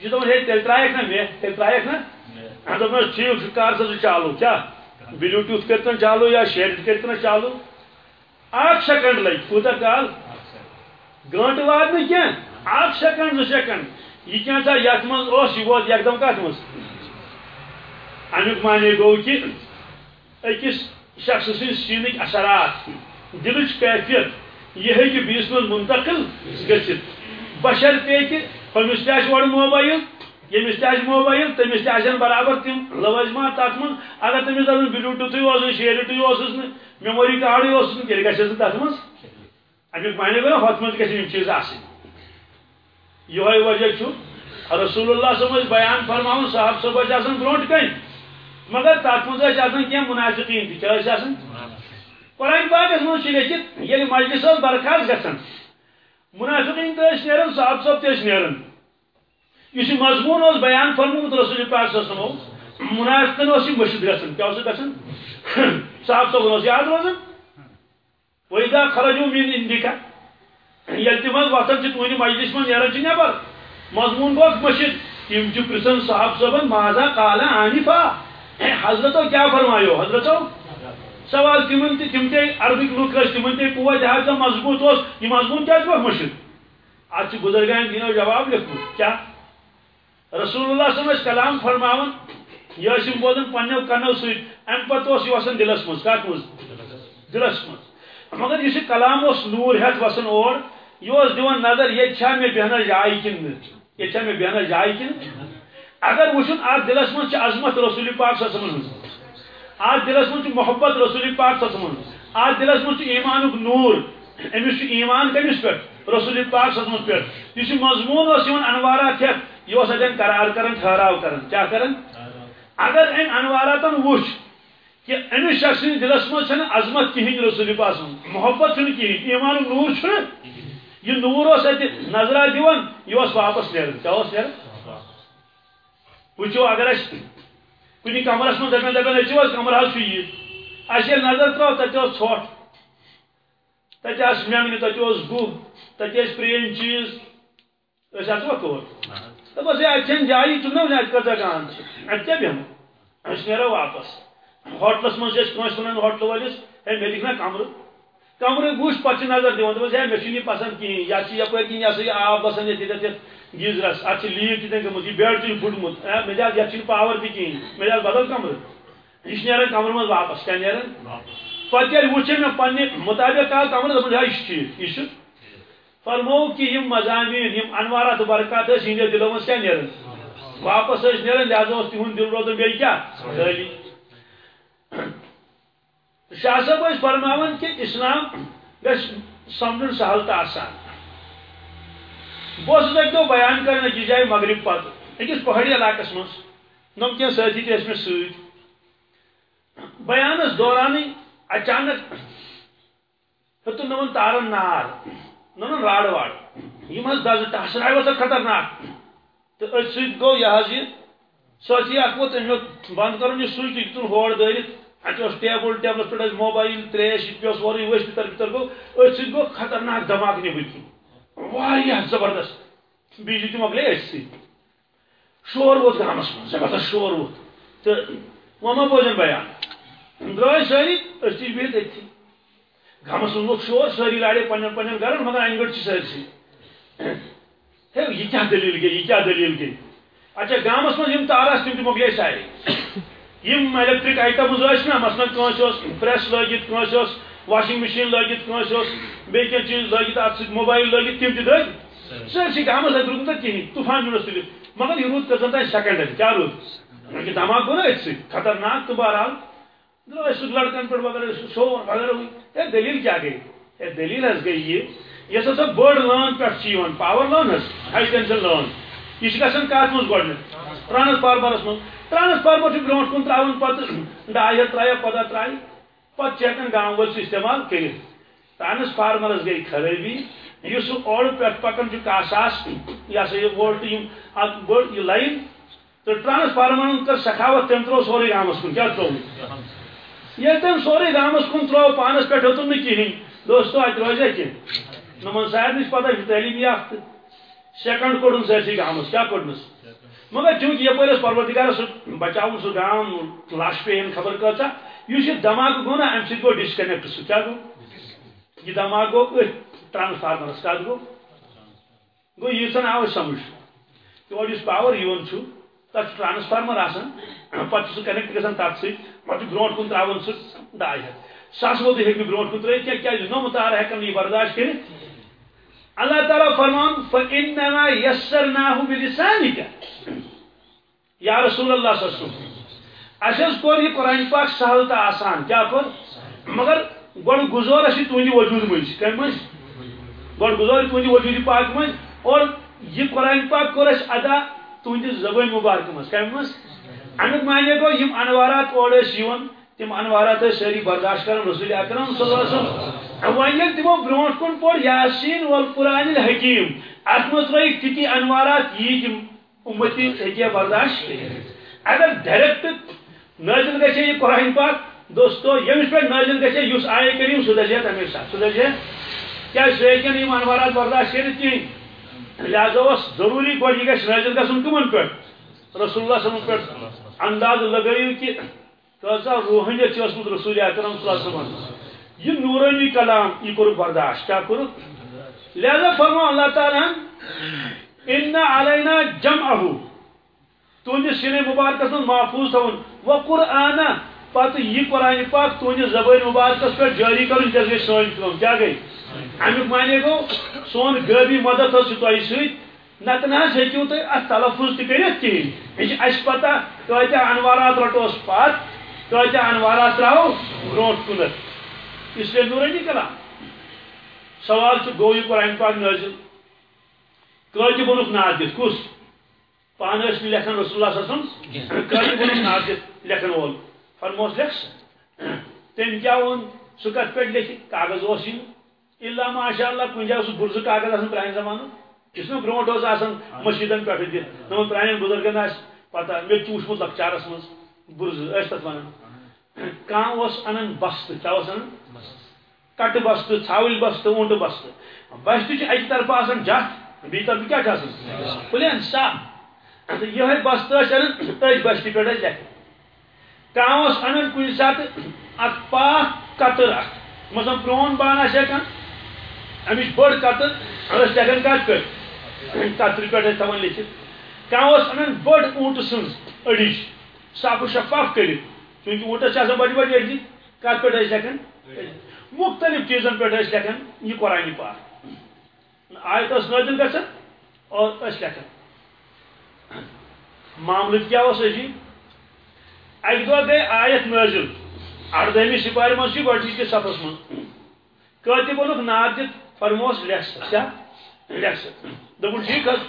یہِ دپان ہے تیٚلہِ ترٛایکھ نا ترٛایکھ نا دوٚپنَس ٹھیٖک چھُ کر سا چالو کیٛاہ بلوٗٹوٗتھ کٔرتن چالو یا شیرِتھ کٔرتن چالو اکھ سیکنڈ لگہِ کوٗتاہ کال گٲنٹہٕ واد نہٕ کینٛہہ اکھ سیکنڈ زٕ سیکنڈ یہ کینٛژھا یتھ منٛز اوس یہِ ووت یکدم کتھ منٛز امیُک معنی گوٚو کہِ أکِس شخص سٕنٛدۍ سیٖنٕکۍ اثرات دلٕچ کیفیت یہِ ہیٚکہِ بیٚیِس منٛز منتقل گٔژھِتھ بشر پے کہِ موبایل ییٚمِس تہِ آسہِ موبایل تٔمِس آسن برابر تِم لوٲزمات تتھ منٛز اگر تٔمِس دپن بلوٗٹوٗتھٕے اوس نہٕ شیرِٹٕے اوسُس نہٕ میموری کارڈٕے اوسُس نہٕ تیٚلہِ گژھٮ۪س نہٕ تتھ منٛز امیُک معنی گوٚو نا ہۄتھ منٛز گژھن یِم چیٖز آسٕنۍ یہوے وجہ رسول اللہ ٲسۍ بیان فرماوُن صاحب آسان برونٛٹھ کَنۍ مگر ٲسۍ آسان کینٛہہ مُنافِقیٖن تہِ قرآن پاکس منٛز چھُ لیکھِتھ ییٚلہِ مجلس اوس برخاست گژھان مُنافِقیٖن تہِ ٲسۍ نیران صاحب صٲب تہِ ٲسۍ نیران اس مضمون اس بیان فرموت رسول پاک صلی اللہ علیہ وسلم منافقن اس مشد گژھن کیا اس گژھن صاحب صاحب اس یاد روزن وإذا خرجوا من عندك۔ یل تم وتن چھ تہندِ مجلس من نیران چھ نبر مضمون گوکھ مشد تم چھ پرسن صاحب صاحبن ماذا قال آنفا حضرتو کیا فرمایو حضرتو؟ سوال تمن تہ تم تے عربک لوک ٲسۍ تمن تے قوت لہذا مضبوط اوس یہ مضمون کیا گوکھ مشد اتھ بزرگان دینو جواب لیکھمُت کیا رسول اللہ صلی اللہ علیہ وسلم کلام فرماون یہ بوزن پنو کنو ست ام پتہ یہ وسان دلس مز کت مز دلس مز مگر اس کلام اس نور ہت وسان اور یہ دان نظر یہ مے بہن جائے کن یہ مے بہن جائے کن اگر وچن ات دلس مز عظمت رسول پاک صلی اللہ علیہ وسلم ات دلس مز محبت رسول پاک صلی اللہ علیہ وسلم۔ ات دلس مز ایمانک نور۔ امس ایمان کمس پہ رسول پاک صلی اللہ علیہ وسلم پہ اس مضمون اس انوارات ہتھ یہ اتن قرار کرن ٹھہراو کرن۔ کیا کرن؟ اگر ان انواراتن وچ کہ امس شخص دلس مز عظمت کہین رسول پاس محبت چھ کہین ایمان نور چھ یہ نور اس ات نظرہ دیون، یہ واپس نیرن کیا اس نیرن وچو اگر اس کنی کمرس من دپن دپن اچو اس کمر حال چھ یہ نظر ترو اس ژھوٹ تت اس مینگ تت اس گو تت اس پرین چیز اتوا کور دپس ہے اتن جائی چھ نا ات کتا گان چھ ات کیا بیہم اس نیرو واپس ہوٹلس من اس کنس ونان ہوٹل ولس ہے مے دکھنا کمر کمر گوش پچ نظر دیوان دپس ہے مے چھ پسند کہین یا چھ یپر کین یا سہ آب بسان یہ تت گیزرس ات لیک تہ گمت یہ بیڈ تہ پھٹمت مے دیا یہ چھ پاور تہ کہین مے دیا بدل کمر۔ یہ نیران کمر من واپس۔ کیا نیران پتہ ییٚلہِ وٕچھ مےٚ پننہِ مُطابق آو کمر دپان ہے یہ ٹھیک یہ فرمو کہ یم مضامین یم انوارات برکات اس ہندے دلوں میں کیا نیرن واپس اس نیرن لہذا اس تہن دل روزن بیٚیہِ کیا؟ خالی شاہ صاحب اس فرماون کہ اسلام گژھِ سمجھن سہل آسان۔ بہٕ اوسُس بیان کران أکِس جایہِ مغرب پتہٕ أکِس پہاڑی علاقس منٛز نم کینٛہہ سٲتھی تہِ ٲسۍ مےٚ بیانس دورانٕے اچانک ہیوٚتُن نمن تارن نار نن راڑ واڑ یم دز ٹس آئی وسا خطرناک۔ تو ات ست گو یہ حض یہ ساتھی اخ ووت بند کرن یہ سوئچ ہور دٲرِتھ اتہ ٹیبل ٹیبلس پٮ۪ٹھ ٲسۍ موبایل تریش یہ پیوس سورُے ؤسۍ بِتر بِتر گوٚو أتھۍ خطرناک دھماکہٕ نیٚبٕرۍ کِنۍ واریاہ زبردست. بجلی تہِ مۄکلے أتھۍ سۭتۍ شور ووت گامس منٛز زبردست شور ووت تہٕ وۄنۍ ما بوزن بیان درٛاے سٲری أسۍ تہِ بِہِتھ أتھی گامس من شور، ساری لاڑے پن پن گرن مگر اَنہِ ان گٹ سرسی ہے، یہ کیا دلیل گئی یہ کیا دلیل گئی اچھا گامس من یم تار تم تم مکلے سارے یم الیکٹرک آیٹمز نا مثلا کنس پریس لگت کنس واشنگ مشین لگت کنس بی کی چیز لگت ات موبائل لگت تم تہ دگ سرسی گامس ات روٗد نہٕ کِہیٖنۍ۔ طوفان جُنس تُلِتھ مگر یہ روٗد کٔژن تانۍ سیکنڈن کیٛاہ روٗد دھماکہٕ گوٚو نا أتھۍ سۭتۍ۔ خطرناک تہٕ بہرحال۔ درائے سُہ لڑکن پہ وغیرہ شور وغیرہ ہوئی دلیل کیا گئی دلیل حس گئی یہ یس ہسا بڑ لان پہ پاور لان حس ہائی ٹینشن لان یہ گھن کت مز گۄڈٕ ٹرانسفارمرس من ٹرانسفارمر برونٹ کن ترا پتہ ڈاے ہتھ ترایہ پتہ ترائی پتہ ہکان گام ول استعمال کرت ٹرانسفارمرس گئی خرابی اس اور پہ پکان کاہ ساس یہ سا یہ وولٹ بڑ یہ لائن. تو ٹرانسفارمر کر سخاوت تم ترو سوری گامس کن. کیا ترو؟ یہ تم سوری گامس کن ترو پانس پہ ہتن نا کہین دوستو ات روزیا کی. نمن صاحب نش پتہ تعلیم یافتہ سیکنڈ کوڑن سرسی گامس کیا کوڑنس مگر چونکہ یپر پروردگار سہ بچاؤن سہ گام لاش پین خبر کچا یہ دماغ گو نا ام سو ڈسکنیکٹ سہ کیا گو؟ یہ دماغ گو ٹرانسفارمرس کت گو۔ گو یہ سن آو سمجھ۔ اور اس پاور یون چھو تک ٹرانسفارمر آسان پتہ سہ کنیکٹ گژھان تر سی پتہ برونٹ کن تراون سہ ڈاے ہتھ ساس ووت ہیکہ برونٹ کن ترٲیِتھ کیا کیا نو متار ہیکن یہ برداشت کرت اللہ تعالیٰ فرمان، فَإِنَّمَا يَسَّرْنَاهُ بِلِسَانِكَ۔ یا رسول اللہ صلی اللہ علیہ وسلم اس کور یہ قرآن پاک سہل تو آسان، کیا کور مگر گوڑ گزور اسی تہندِ وجود مز کم مز گوڑ گزور تہندِ وجود پاک مز اور یہ قرآن پاک کور اس ادا تہندِ زبان مبارک مز کم مز امیک معنی گو یم انوارات اور یون تم انوارات ساری برداشت کرن رسول اکرم صلی اللہ علیہ وسلم۔ وۄنۍ تمو برونٛٹھ کُن پوٚر یاسیٖن وول قرآن الحکیٖم اتھ منٛز ترٲیِکھ انوارات یی تِم امتی ہیٚکہِ برداشت اگر ڈایریکٹ نٲزِل گژھِ یہِ قرآن پاک. دوستو، ییٚمِس پٮ۪ٹھ نٲزِل گژھِ یُس آیے کٔرِو سُہ دَزِ تَمے ساتہٕ سُہ دَزِ کیٛازِ سُہ ہیٚکہِ نہٕ انوارات برداشت کٔرِتھ کِہیٖنۍ لہذا اوس ضروٗری گۄڈٕ یہِ گژھِ نٲزِل گژھُن کٕمن پٮ۪ٹھ؟ رسول اللہ صلی اللہ پٮ۪ٹھ. انداز لگٲیِو کہِ کۭژاہ روحٲنیت چھِ ٲسمٕژ رسول اکرم صلی اللہ علیہ وسلم. یہ نورانی کلام یہ کوٚرُکھ برداشت. کیٛاہ کوٚرُکھ؟ لہذا فرمو اللہ تعالیٰ ان علینا جمعہ تہندس سِنہِ مبارکس منٛز محفوظ تھاوُن۔ و قرآن پتہٕ یہ قرآن پاک تہندِ زبٲنۍ مبارکس پٮ۪ٹھ جٲری کرُن تیٚلہِ گٔے سٲنۍ کٲم۔ کیٛاہ گٔے؟ امیُک معنی گوٚو، سون غٲبی مدد حظ چھُ تۄہہِ سۭتۍ۔ نتہٕ نہ حظ ہیٚکِو تُہۍ اتھ تلفظ تہِ کٔرِتھ کِہیٖنۍ۔ یہِ چھِ اَسہِ پتہ کۭتیاہ انوارات رٹوس پتھ کۭتیاہ انوارات تراوو برونٛٹھ کُنتھ۔ اس لیے نورانی کلام۔ سوال چھُ، گوٚو یہِ قرآن پاک نٲزِل۔ کٲتہِ بوٚنُکھ ناد دِتھ کُس؟ نہٕ لیکھان رسول اللہ صلی اللہ علیہ وسلم ناد دِتھ لیکھن وول فرموس لیکھ سا تٔمۍ کیٛاہ ووٚن سُہ کتھ پٮ۪ٹھ لیکھِ کاغذ یہِ الا ماشاء اللہ کُنہِ جایہِ اوس بُرزٕ کاغذ آسان پرٛانہِ زمانُک یُس نہٕ برونٛٹھ اوس آسان مٔشیٖدن پٮ۪ٹھ دِتھ تِمن پرٛانٮ۪ن بُزرگن آسہِ پتہ مےٚ چھُ وٕچھمُت لۄکچارس منٛز بُرزٕ کانٛہہ اوس انان بستہٕ کیٛاہ اوس انان کٹہٕ بستہٕ ژھاوٕلۍ بستہٕ اوٚنٛڈ بستہٕ بستہٕ چھِ اکہِ طرفہٕ آسان جتھ بیٚیہِ طرفہٕ کیٛاہ چھُ آسان پٕلین صاف یہ بستہ ان تھی بستی پہ لیکن کھانا ان کن سات ات پاک قطر ات مثلا پرون بان آ امچ بڑ قطر اس لکھان کت پہ قطر پہ تھوان لکھت کھانا اس ان بڑ اونٹ سن اڑش صاف شفاف کر چونکہ اونٹس آسان بڑی بڑی اڑی کت پہ لکھان مختلف چیزن پہ لکھان یہ قرآن پاک۔ آیت نازل گھن اور لکھان معاملہ کیا اس جی؟ اک دہ گئی آیت نازل اردہمی سپارِ مز گۄڈنِکِس جی صفس منٛز کٲتِب ووٚنُکھ ناد دِتھ فرموس لیکھ سا کیٛاہ لیکھ سا دوٚپُن ٹھیٖک حظ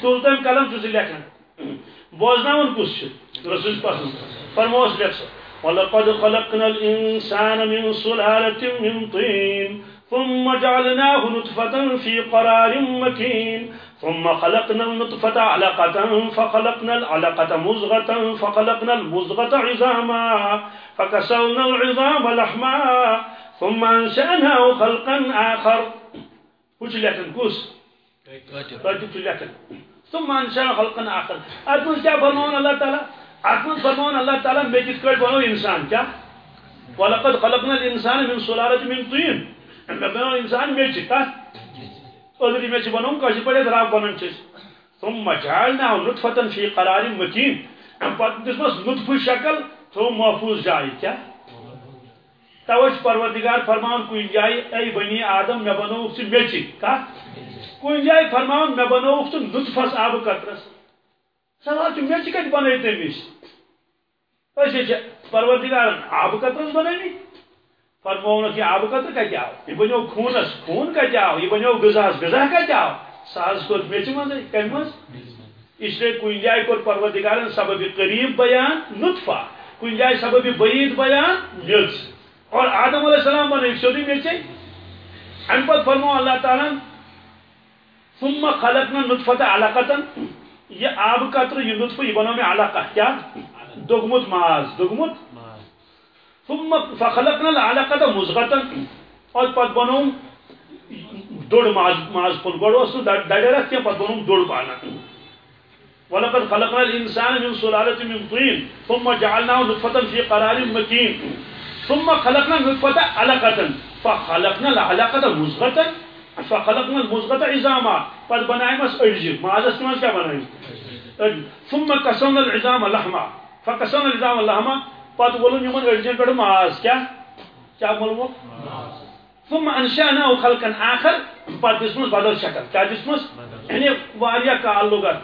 تُل تٔمۍ قلم چھُ ژٕ لیکھان بوزناوُن کُس چھُ رسول پسنٛد فرموس لیکھ سا ولقد خلقنا الإنسان من سلالة من طين ثم جعلناه نطفة في قرار مكين. ثم خلقنا النطفة علقة فخلقنا العلقة مزغة فخلقنا المزغة عظاما فكسونا العظام لحما ثم أنشأناه خلقا آخر. وش لكن كوس. راجب لكن ثم أنشأنا خلقا آخر. أتمنى كيا فرمان الله تعالى؟ أتمنى فرمان الله تعالى ميجد كل بنو إنسان كيا ولقد خلقنا الإنسان من سلالة من طين. أما بنو إنسان ميجد أدري ميجد بنو كاشي پڑے دراب بنن چیز۔ ثم جعلنا نطفة في قرار مكين پتہ دسمس نطف شکل تو محفوظ جائے کیا؟ توش پروردگار فرمان کن جائے اے بنی آدم، میں بنوک سے میچی، کا؟ کن جائے فرمان، میں بنوک سے نطفس آب قطرس سوال چھ میچی کت بنائی تمس أسۍ پروردگار آب قطرس بنٲومٕتۍ فرمونک یہ آب قطر کتہ آو یہ بنو خونس خون کتہ آو یہ بنو غذاس غذا کتہ آو ساز کور میچ مز کم مز اس لیے کن جائے کور پروردگارن سبب قریب بیان نطفہ کن جائے سبب بعید بیان میچ اور آدم علیہ السلام بنے سیودی میچے۔ ام پتہ فرمو اللہ تعالیٰ، ثم خلقنا نطفة علقة یہ آب قطر یہ نطفہ، یہ بنو میں علقہ۔ کیا؟ دگمت ماز، دگمت۔ ثم فخلقنا العلقة مزغة اور پت بنو دوڑ ماز ماز پھل گوڑ اس ڈڑے رکھ کے پت بنو دوڑ پانا. ولقد خلقنا الانسان من سلالة من طين ثم جعلناه نطفة في قرار مكين. ثم خلقنا النطفة علقة. فخلقنا العلقة مزغة فخلقنا المزغة عظاما. پت بنائے مس اڑجہ مازس مز کیا بنائے ثم قسمنا العظام لحما. فقسمنا العظام لحما. پت ولن یمن اڑجن پہ ماز، کیا؟ کیا بولو ثم انشأناه خلقا آخر پت دسمس بدل شکل، کیا دسمس یعنی واریاہ کال لوگت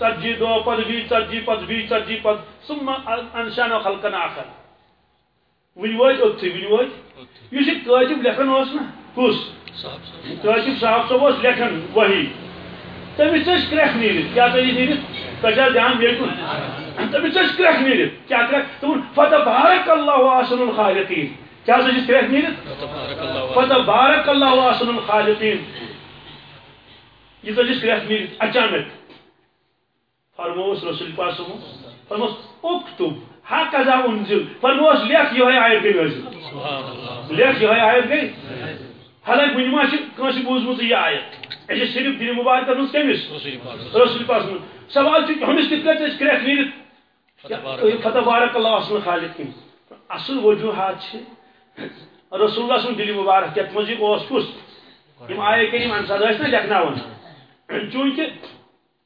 ژتجی دہ پت بی ژتجی پت بی ژتجی پت ثم انشأناه خلقا آخر۔ ون وت اوتھے ون وت اس کاتب لکھن اس نا؟ کس؟ کاتب صاحب صاحب اس لکھن، وہی۔ تمس چھ کرک نیرت کیا تھی نیرت کجا دھیان بیٹھن تمس چھ کرک نیرت کیا کرک تم فتبارک اللہ احسن الخالقین. کیا چھ کرک نیرت فتبارک اللہ احسن الخالقین. یہ تو جس کرک نیرت اچانک فرموس رسول پاک فرموس اکتب هكذا انزل. فرموس ليك يهي آيات گئی نازل ليك يهي آيات گئی۔ حالانکہ ونہ ما کنس بوزمت یہ آیت؟ یہ صرف دل مبارک من کمس رسول پاک سوال چھ ہمس کت کت کریک نیرت فتح بارک اللہ اصل خالق کی۔ اصل وجوہات چھ۔ رسول اللہ سن دل مبارک یت مزی اوس کس یم آیے کریم ان سدا نا لکھناون چونکہ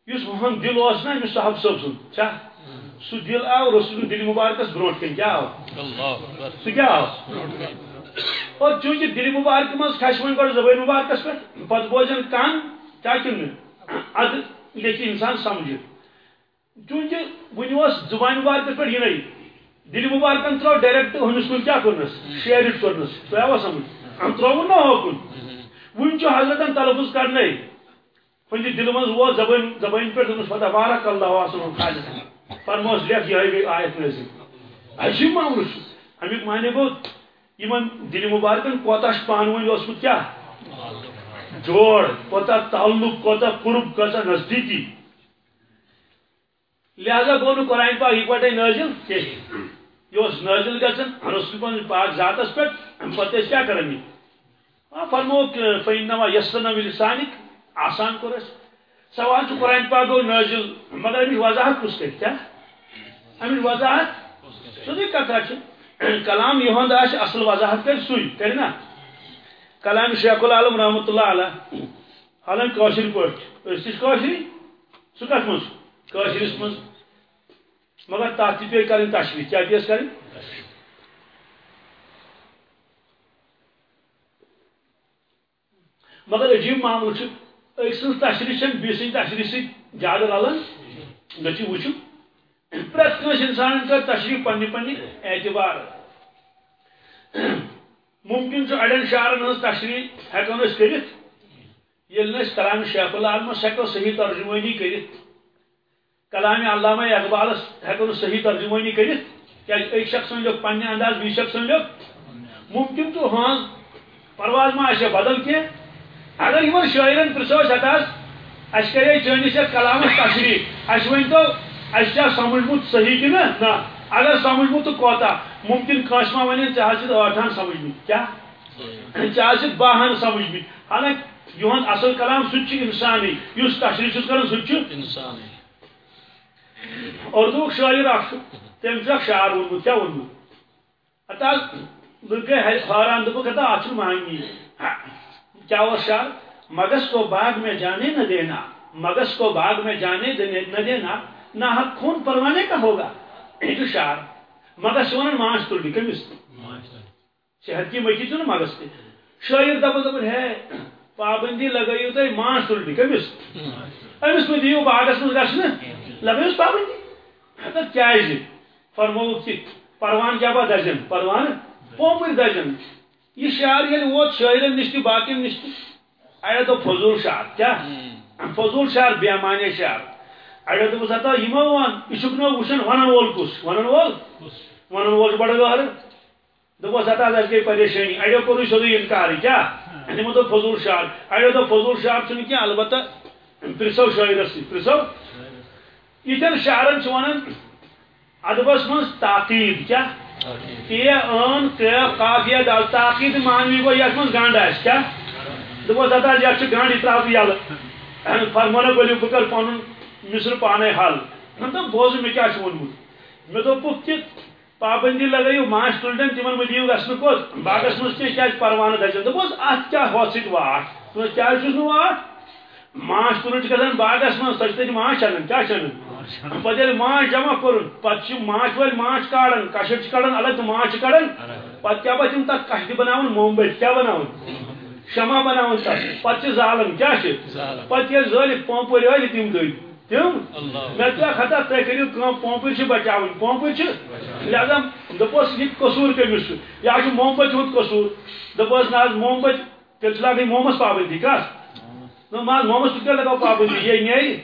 یس وہن دل اوس نا یس صاحب صاحب سن۔ چا؟ سہ دل آو رسول دل مبارکس بروٹ کن کیا آو سہ کیا آو اور چونکہ دل مبارک مز کھس ون زبان مبارکس پہ پتہ بوزن کان کیا کن اد لیکن انسان سمجھ چونکہ ون زبان مبارکس پہ یہ دل مبارکن ترو ڈائریکٹ ہنس کن کیا کرنس شیئر اٹ کرنس آوا سمجھ۔ ہم ترو نا ہو کن۔ ون حضرتن تلفظ کرنے ون دل مز وہ زبان زبان پہ دنس پتہ۔ بارک اللہ واسن خالد۔ فرموس لیکھ یہ آیت نازل عجیب معاملہ۔ امیک معنی گو یمن دل مبارکن کوتا پانونی اوسمت کیا؟ جوڑ، کوتا تعلق، کوتا قرب، کوتا نزدیکی۔ لہذا گو نو قرآن پاک اکوٹے نازل یہ اس نازل گژھن رسول پاک ذاتس پہ پتہ کیا کریں یہ فرمو فینما یسنا بلسانک آسان کور اس سوال چھ قرآن پاک گو نازل مگر امیش وضاحت کس کر کیا؟ امیش وضاحت؟ سو کتھا چھ؟ کلام یہند اصل وضاحت کر سوئی کرنا کلام شیخ العالم رحمۃ اللہ علیہ۔ حالانکہ کاشر پہ اس سہ کت من من مگر تک تہ پی کریں، تشریح کیا پیس کریں۔ مگر عجیب معاملہ أکۍ سٕنٛز تشریح چھنہٕ بیٚیہِ تشریح سۭتۍ زیادٕ رلان گٔژھِو وٕچھُن پرٛٮ۪تھ کٲنٛسہِ اِنسانن کٔر تشریح پننہِ پننہِ اعتبار ممکن چھُ اڑٮ۪ن شعرن ہٕنٛز تشریح ہٮ۪کو نہٕ أسۍ کٔرِتھ ییٚلہِ نہٕ أسۍ کلام شیخ العالمس ہٮ۪کو صحیح ترجمٲنی کٔرِتھ کلام علامہ اقبالس ہٮ۪کو نہٕ صحیح ترجمٲنی کٔرِتھ کیٛازِ أکۍ شخصن لیوٚکھ پننہِ انداز بیٚیہِ شخصن لیوٚکھ ممکن چھُ ہٲنٛز ہاں، پرواز ما آسہِ بدل کینٛہہ اگر یِمن شٲعرن پرٛژھو أسۍ ہتا اَسہِ کرے چٲنِس یتھ کلامس تشریح اَسہِ ؤنۍتو اَسہِ چھا سمجھمُت صحیح کنہٕ نہ اگر سمجھمُت تہٕ کوتاہ ممکن کٲنٛسہِ ما ونن ژےٚ حظ چھِ ٲٹھن سمجھمٕتۍ کیٛاہ ژےٚ حظ چھِ باہن سمجھمٕتۍ حالانکہ یِہُنٛد اصل کلام سُہ انسانٕے یُس تشریح چھُس کران سُہ تہِ چھُ انسان اردو شاعر اکھ چھُ تٔمۍ چھُ اکھ شعر ووٚنمُت ہتا لُکھ گٔے حٲران دوٚپُکھ ہتا اتھ چھُنہٕ معنی کیا اوس شعر مگس کو باغ میں جانے نہ دینا. مگس کو باغ میں جانے نہ دینا. نہ حق خون پروانے کا ہوگا۔ یہ شعر مگس ون ماچ تل کمس شہر کی مکھی چھ مگس تہ شاعر دپ دپ ہے پابندی لگائیو تھی ماچ تل کمس امس مہ دیو باغس مز گھن لگائیوس پابندی؟ حضرت کیازِ فرموک کہ پروان کیا با دجن پروان؟ پومر دجن یہ شعر یل ووت شاعرن نش تہ باقین نش تہ تو فضول شعر کیا؟ فضول شعر بے معنی شعر۔ دوپس ہتا یمو ون یہ چھک نو وچھن ونن وول کس ونن وول؟ ونن وول بڑٕ گہر دوپس ہتا اگر گئی پریشانی. اڑیو کوٚرُے سیوٚدُے انکار کیا؟ تمو دوٚپ فضول شعر اڑیو دوٚپ فضول شعر چھُنہٕ کینٛہہ البتہ پرژھو شاعرس سۭتۍ پرژھو یتھٮ۪ن شعرن چھِ ونان ادبس منٛز تاقید کیا؟ ٲن کیف قافیہ دال تاقید مانوی گوٚو یتھ منٛز گنڈ آسہِ کیا؟ چھُ گنڈ یہِ ترٛاو یلہٕ فرمونا ؤلِو بہٕ کرٕ پنُن مصر پانے حل مطلب بوز کیٛاہ چھُ ووٚنمُت مےٚ دوٚپُکھ کہِ پابندی لگٲیِو ماچھ تُلٹٮ۪ن تِمن مہ دِیِو گژھنہٕ کوٚت باغس کینٛہہ کیٛازِ پروانہٕ دَزن چھُس نہٕ واٹھ ماچھ تُلُن چھُ گژھان باغس منٛز سۄ چھِ تَتہِ ماچھ اَنان کیٛاہ چھِ اَنان پتہٕ ییٚلہِ ماچھ جمع کوٚرُن پتہٕ چھِ ماچھ وٲلۍ ماچھ کاران کشر کڑان الگ ماچھ چھِ کڑان پتہٕ کیٛاہ پتہٕ تِم کشتہِ بناوان مومبٔتۍ کیٛاہ بناوان شمع تتھ پتہٕ چھِ زالان چھِ پتہٕ ییٚلہِ زٲلِتھ پومپُرۍ ٲلۍ تِم دٔدۍ تم؟ کیا خطا تھی کرو کم پومپر بچا پومپر لہذا دپس یہ قصور کمس یہ مومبت ہند قصور۔ دپس نا مومبت تیل لاگن مومس پابندی کس مان مومس تھی لگاو پابندی یہ نیری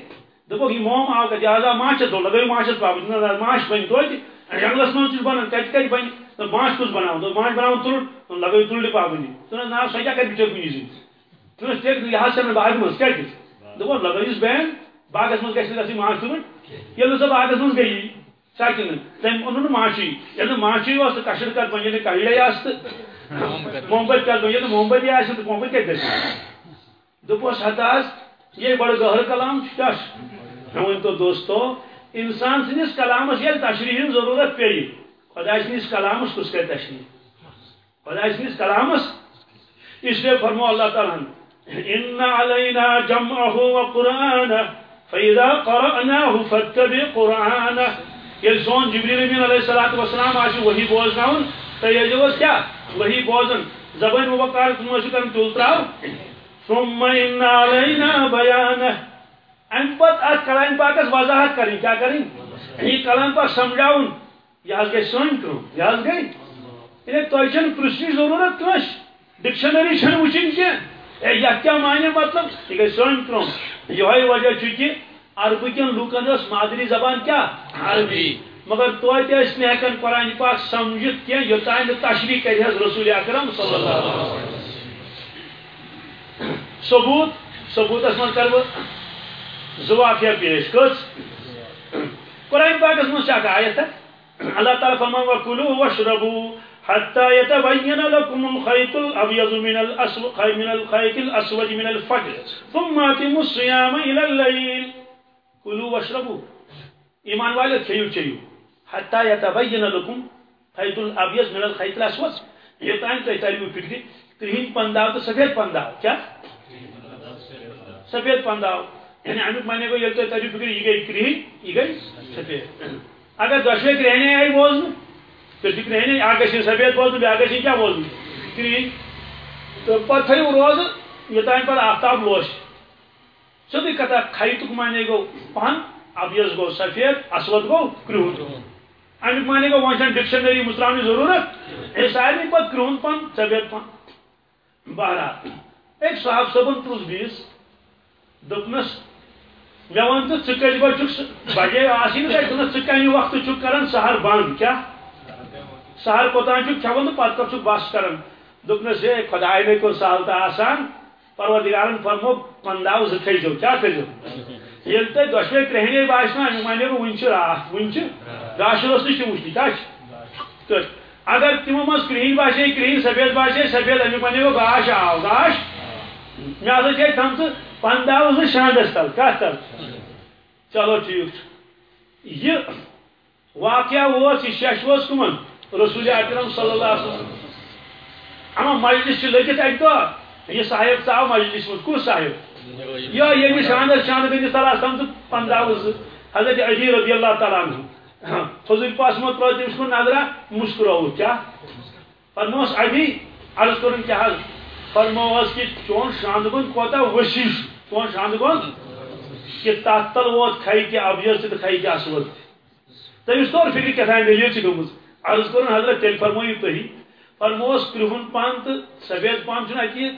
دپک یہ موم آو کت لہذا ماچھس دو لگو ماچھس پابندی نا ماچھ بن توتہ جنگلس من بنان کت کت بن ماچھ کس بنا ماچھ بنا تل لگو تلڈ پابندی نا سہ کیا بچ کنی زن یہ حاصل باغ مز کیا دپس لگوس بین۔ باغس من گھس گھن ماچھ تلن یل سو باغس من گئی ساکن تم اون ماچھی یل ماچھی تو کشر کر بن کہڑے آس مومبت کر بن مومبتی آس تو مومبت کت گھس دپس ہتاس یہ بڑ گہر کلام کیا ون تو دوستو انسان سندس کلامس یل تشریح ضرورت پی خدا سندس کلامس کس کر تشریح؟ خدا سندس کلامس اس؟ لیے فرمو اللہ تعالیٰ ان علینا جمعه وقرآنه فإذا قرأناه فاتبع قرآنه يل سون جبريل امين عليه الصلاة والسلام آشي وحي بوزناون تيجوز كيا وحي بوزن۔ زبان مبقار تمشي كان ثم إن علينا بيانه۔ ام پت ات کلام پاکس وضاحت کریں۔ کیا کریں؟ یہ کلام پاک سمجھاؤن۔ یہ حض گئی سن کرو یہ حض گئی انہیں ضرورت کنش ڈکشنری چھن وچن کی یہ کیا معنی مطلب؟ یہ گئی سن کرو یہ وجہ کہ عربکن لوکن اس مادری زبان کیا؟ عربی. مگر توتہ ہکان قرآن پاک سمجھت کی یوتان تشریح کر رسول اکرم صلی اللہ علیہ وسلم. ثبوت ثبوتس من کر زواقیہ پیش کس. قرآن پاکس من آیت اللہ تعالیٰ فرمان وکلو وشربو حتى يتبين لكم الخيط الأبيض من الأسود من الخيط الأسود من الفجر. ثم أتموا الصيام إلى الليل. كلوا واشربوا. إيمان والد، كيو كيو. حتى يتبين لكم خيط الأبيض من الخيط الأسود. يتعين تيتاريو فكري کرہن پنداو تو سفید پنداو کیا؟ سفید پنداو یعنی امیک معنی گو یل تو تاری فکر یہ گئی کرہن یہ گئی سفید. اگر دشوے کرہنے آئی بوزن تو فکر ہے، نہیں، آگے سفید بول تو آگے کیا بول کرین تو پتہ تھو روز یوتان پہ آفتاب لوش۔ سیودی کتھا کھیتک مانے گو پن ابیز گو سفید، اسود گو کرہن امیک مانے گو ون ڈکشنری مسترانی ضرورت۔ یہ سارے پہ کرہن پن سفید پن بہرحال، ایک صاحب صبن پرس بیس دپنس مے ون تو ثہ کت بجے بجے آسی نا ثہ کمہ وقت چھ کران سہر بند، کیا؟ سہر کوتان کھان تو پتہ بس کر دپنس ہے خدا نے کو سہل تو آسان، پروردگارن فرمو پنداو زٕ تھٲیزیو کیٛاہ کٔرۍزیو ییٚلہِ تۄہہِ دۄشوے کرٛہنے باسہِ نا امیُک ونے بہٕ چھِ راتھ چھِ چھِ وٕچھنہِ کیٛاہ چھِ اگر تِمو منٛز کرٛہِنۍ باسے کرٛہِنۍ سفید باسے سفید امیُک ونے گاش آو، گاش؟ مےٚ ہسا چھِ تھٲمژٕ پنداو زٕ شانٛدس تل کتھ تل چلو ٹھیٖک۔ چھُ یہِ واقعہ اوس یہِ شش اوس کٕمن۔ رسول اکرم صلی اللہ علیہ وسلم۔ اما مجلس لگت اک دہ یہ صاحب ثاو مجلس مز کس صاحب؟ یہ یہ شاندر شاند گندس تعالیٰ سم تو پندہ حضرت علی رضی اللہ تعالیٰ عنہ۔ فضل پاس مت ترو تمس کو نظرہ مسکرو کیا؟ فرموس علی عرض کرن کیا حل فرموس کہ چون شاند گن کوتا وشیش۔ چون شاند گن کہ تاتل ووت کھائی کہ ابیض سے کھائی کہ اسود تمس طور فکر کتھان دلیل چھ گمز۔ عرض کرن حضرت تیل فرمائیو تھی فرموس کرہن پان تو سفید پان اتی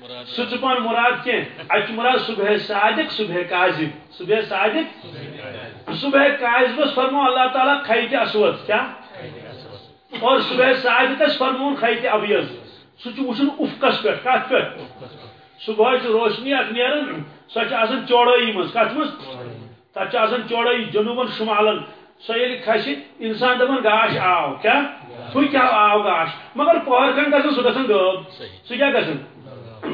مراد سچ پان مراد کی اتھ مراد صبح صادق صبح کاذب۔ صبح صادق؟ صبح کاذبس فرمو اللہ تعالیٰ خیت اسود کیا؟ اور صبح صادقس فرمون خیت ابیض۔ سہ وچن افقس پہ کت پہ صبح روشنی ات نیران سو آسان چوڑائی مز کت مز تک آسان چوڑائی جنوبن شمالن۔ سو یل کھس انسان دپان گاش آو کیا؟ سو کیا آو گاش؟ مگر پہر کھنڈ گژھان سہ گژھان غٲب سہ کیا گژھان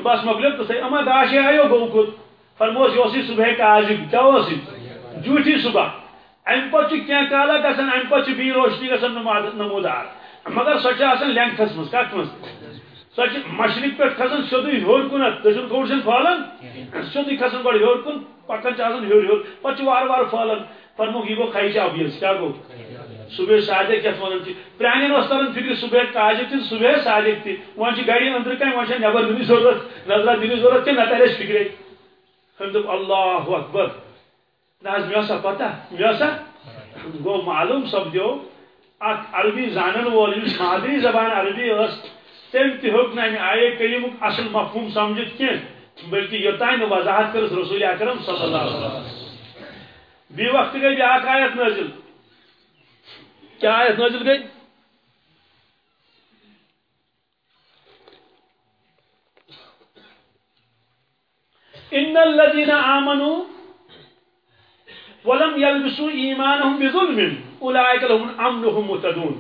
بس مکلیو تو سی اما گاش آیو گو کت فرموس یہ صبح کاذب کیا اس جھوٹی صبح۔ ام پتہ کی کالا گژھان ام پتہ بی روشنی گژھان نماد- نمودار۔ مگر آسان لینگتھس مز کت مز سو مشرق پہ کھسان سیودے ہور کن دشن کھوڑ سے پھہلان سیودے کھسان گۄڈٕ ہیور کن پکان چھِ آسان ہیور ہیور پتہٕ چھِ وارٕ وارٕ پھہلان فرموک یہ گوٚو خیچ ابیض کیا گوٚو صبح صادق یتھ ونان چھِ پرانٮ۪ن اوس تران فکر صبح کاذب تہِ صبح صادق تہِ وۄنۍ چھِ گرِ أنٛدرٕ کَنۍ وۄنۍ چھےٚ نٮ۪بر دِنٕچ ضروٗرت نظرا دِنٕچ ضروٗرت کینٛہہ نتہٕ اَسہِ فکرے أمۍ دوٚپ اللہ اکبر۔ نہ حظ مےٚ ٲسا پتہ؟ مےٚ ٲسا گوٚو معلوم سپدیو اکھ عربی زانن وول یُس مادری زبان عربی ٲس تٔمۍ تہِ ہیوٚک نہٕ امہِ آیے کریٖمُک اصل مفہوم سمجھِتھ کینٛہہ بلکہ یوٚتانۍ نہٕ وضاحت کٔرٕس رسول اکرم صلی اللہ علیہ وسلم۔ بیٚیہِ وقتہٕ گٔے بیٛاکھ آیت نٲزِل کیٛاہ آیت نٲزِل گٔے ان الذين امنوا ولم يلبسوا ایمانهم بظلم اولئک لهم الامن وهم مهتدون۔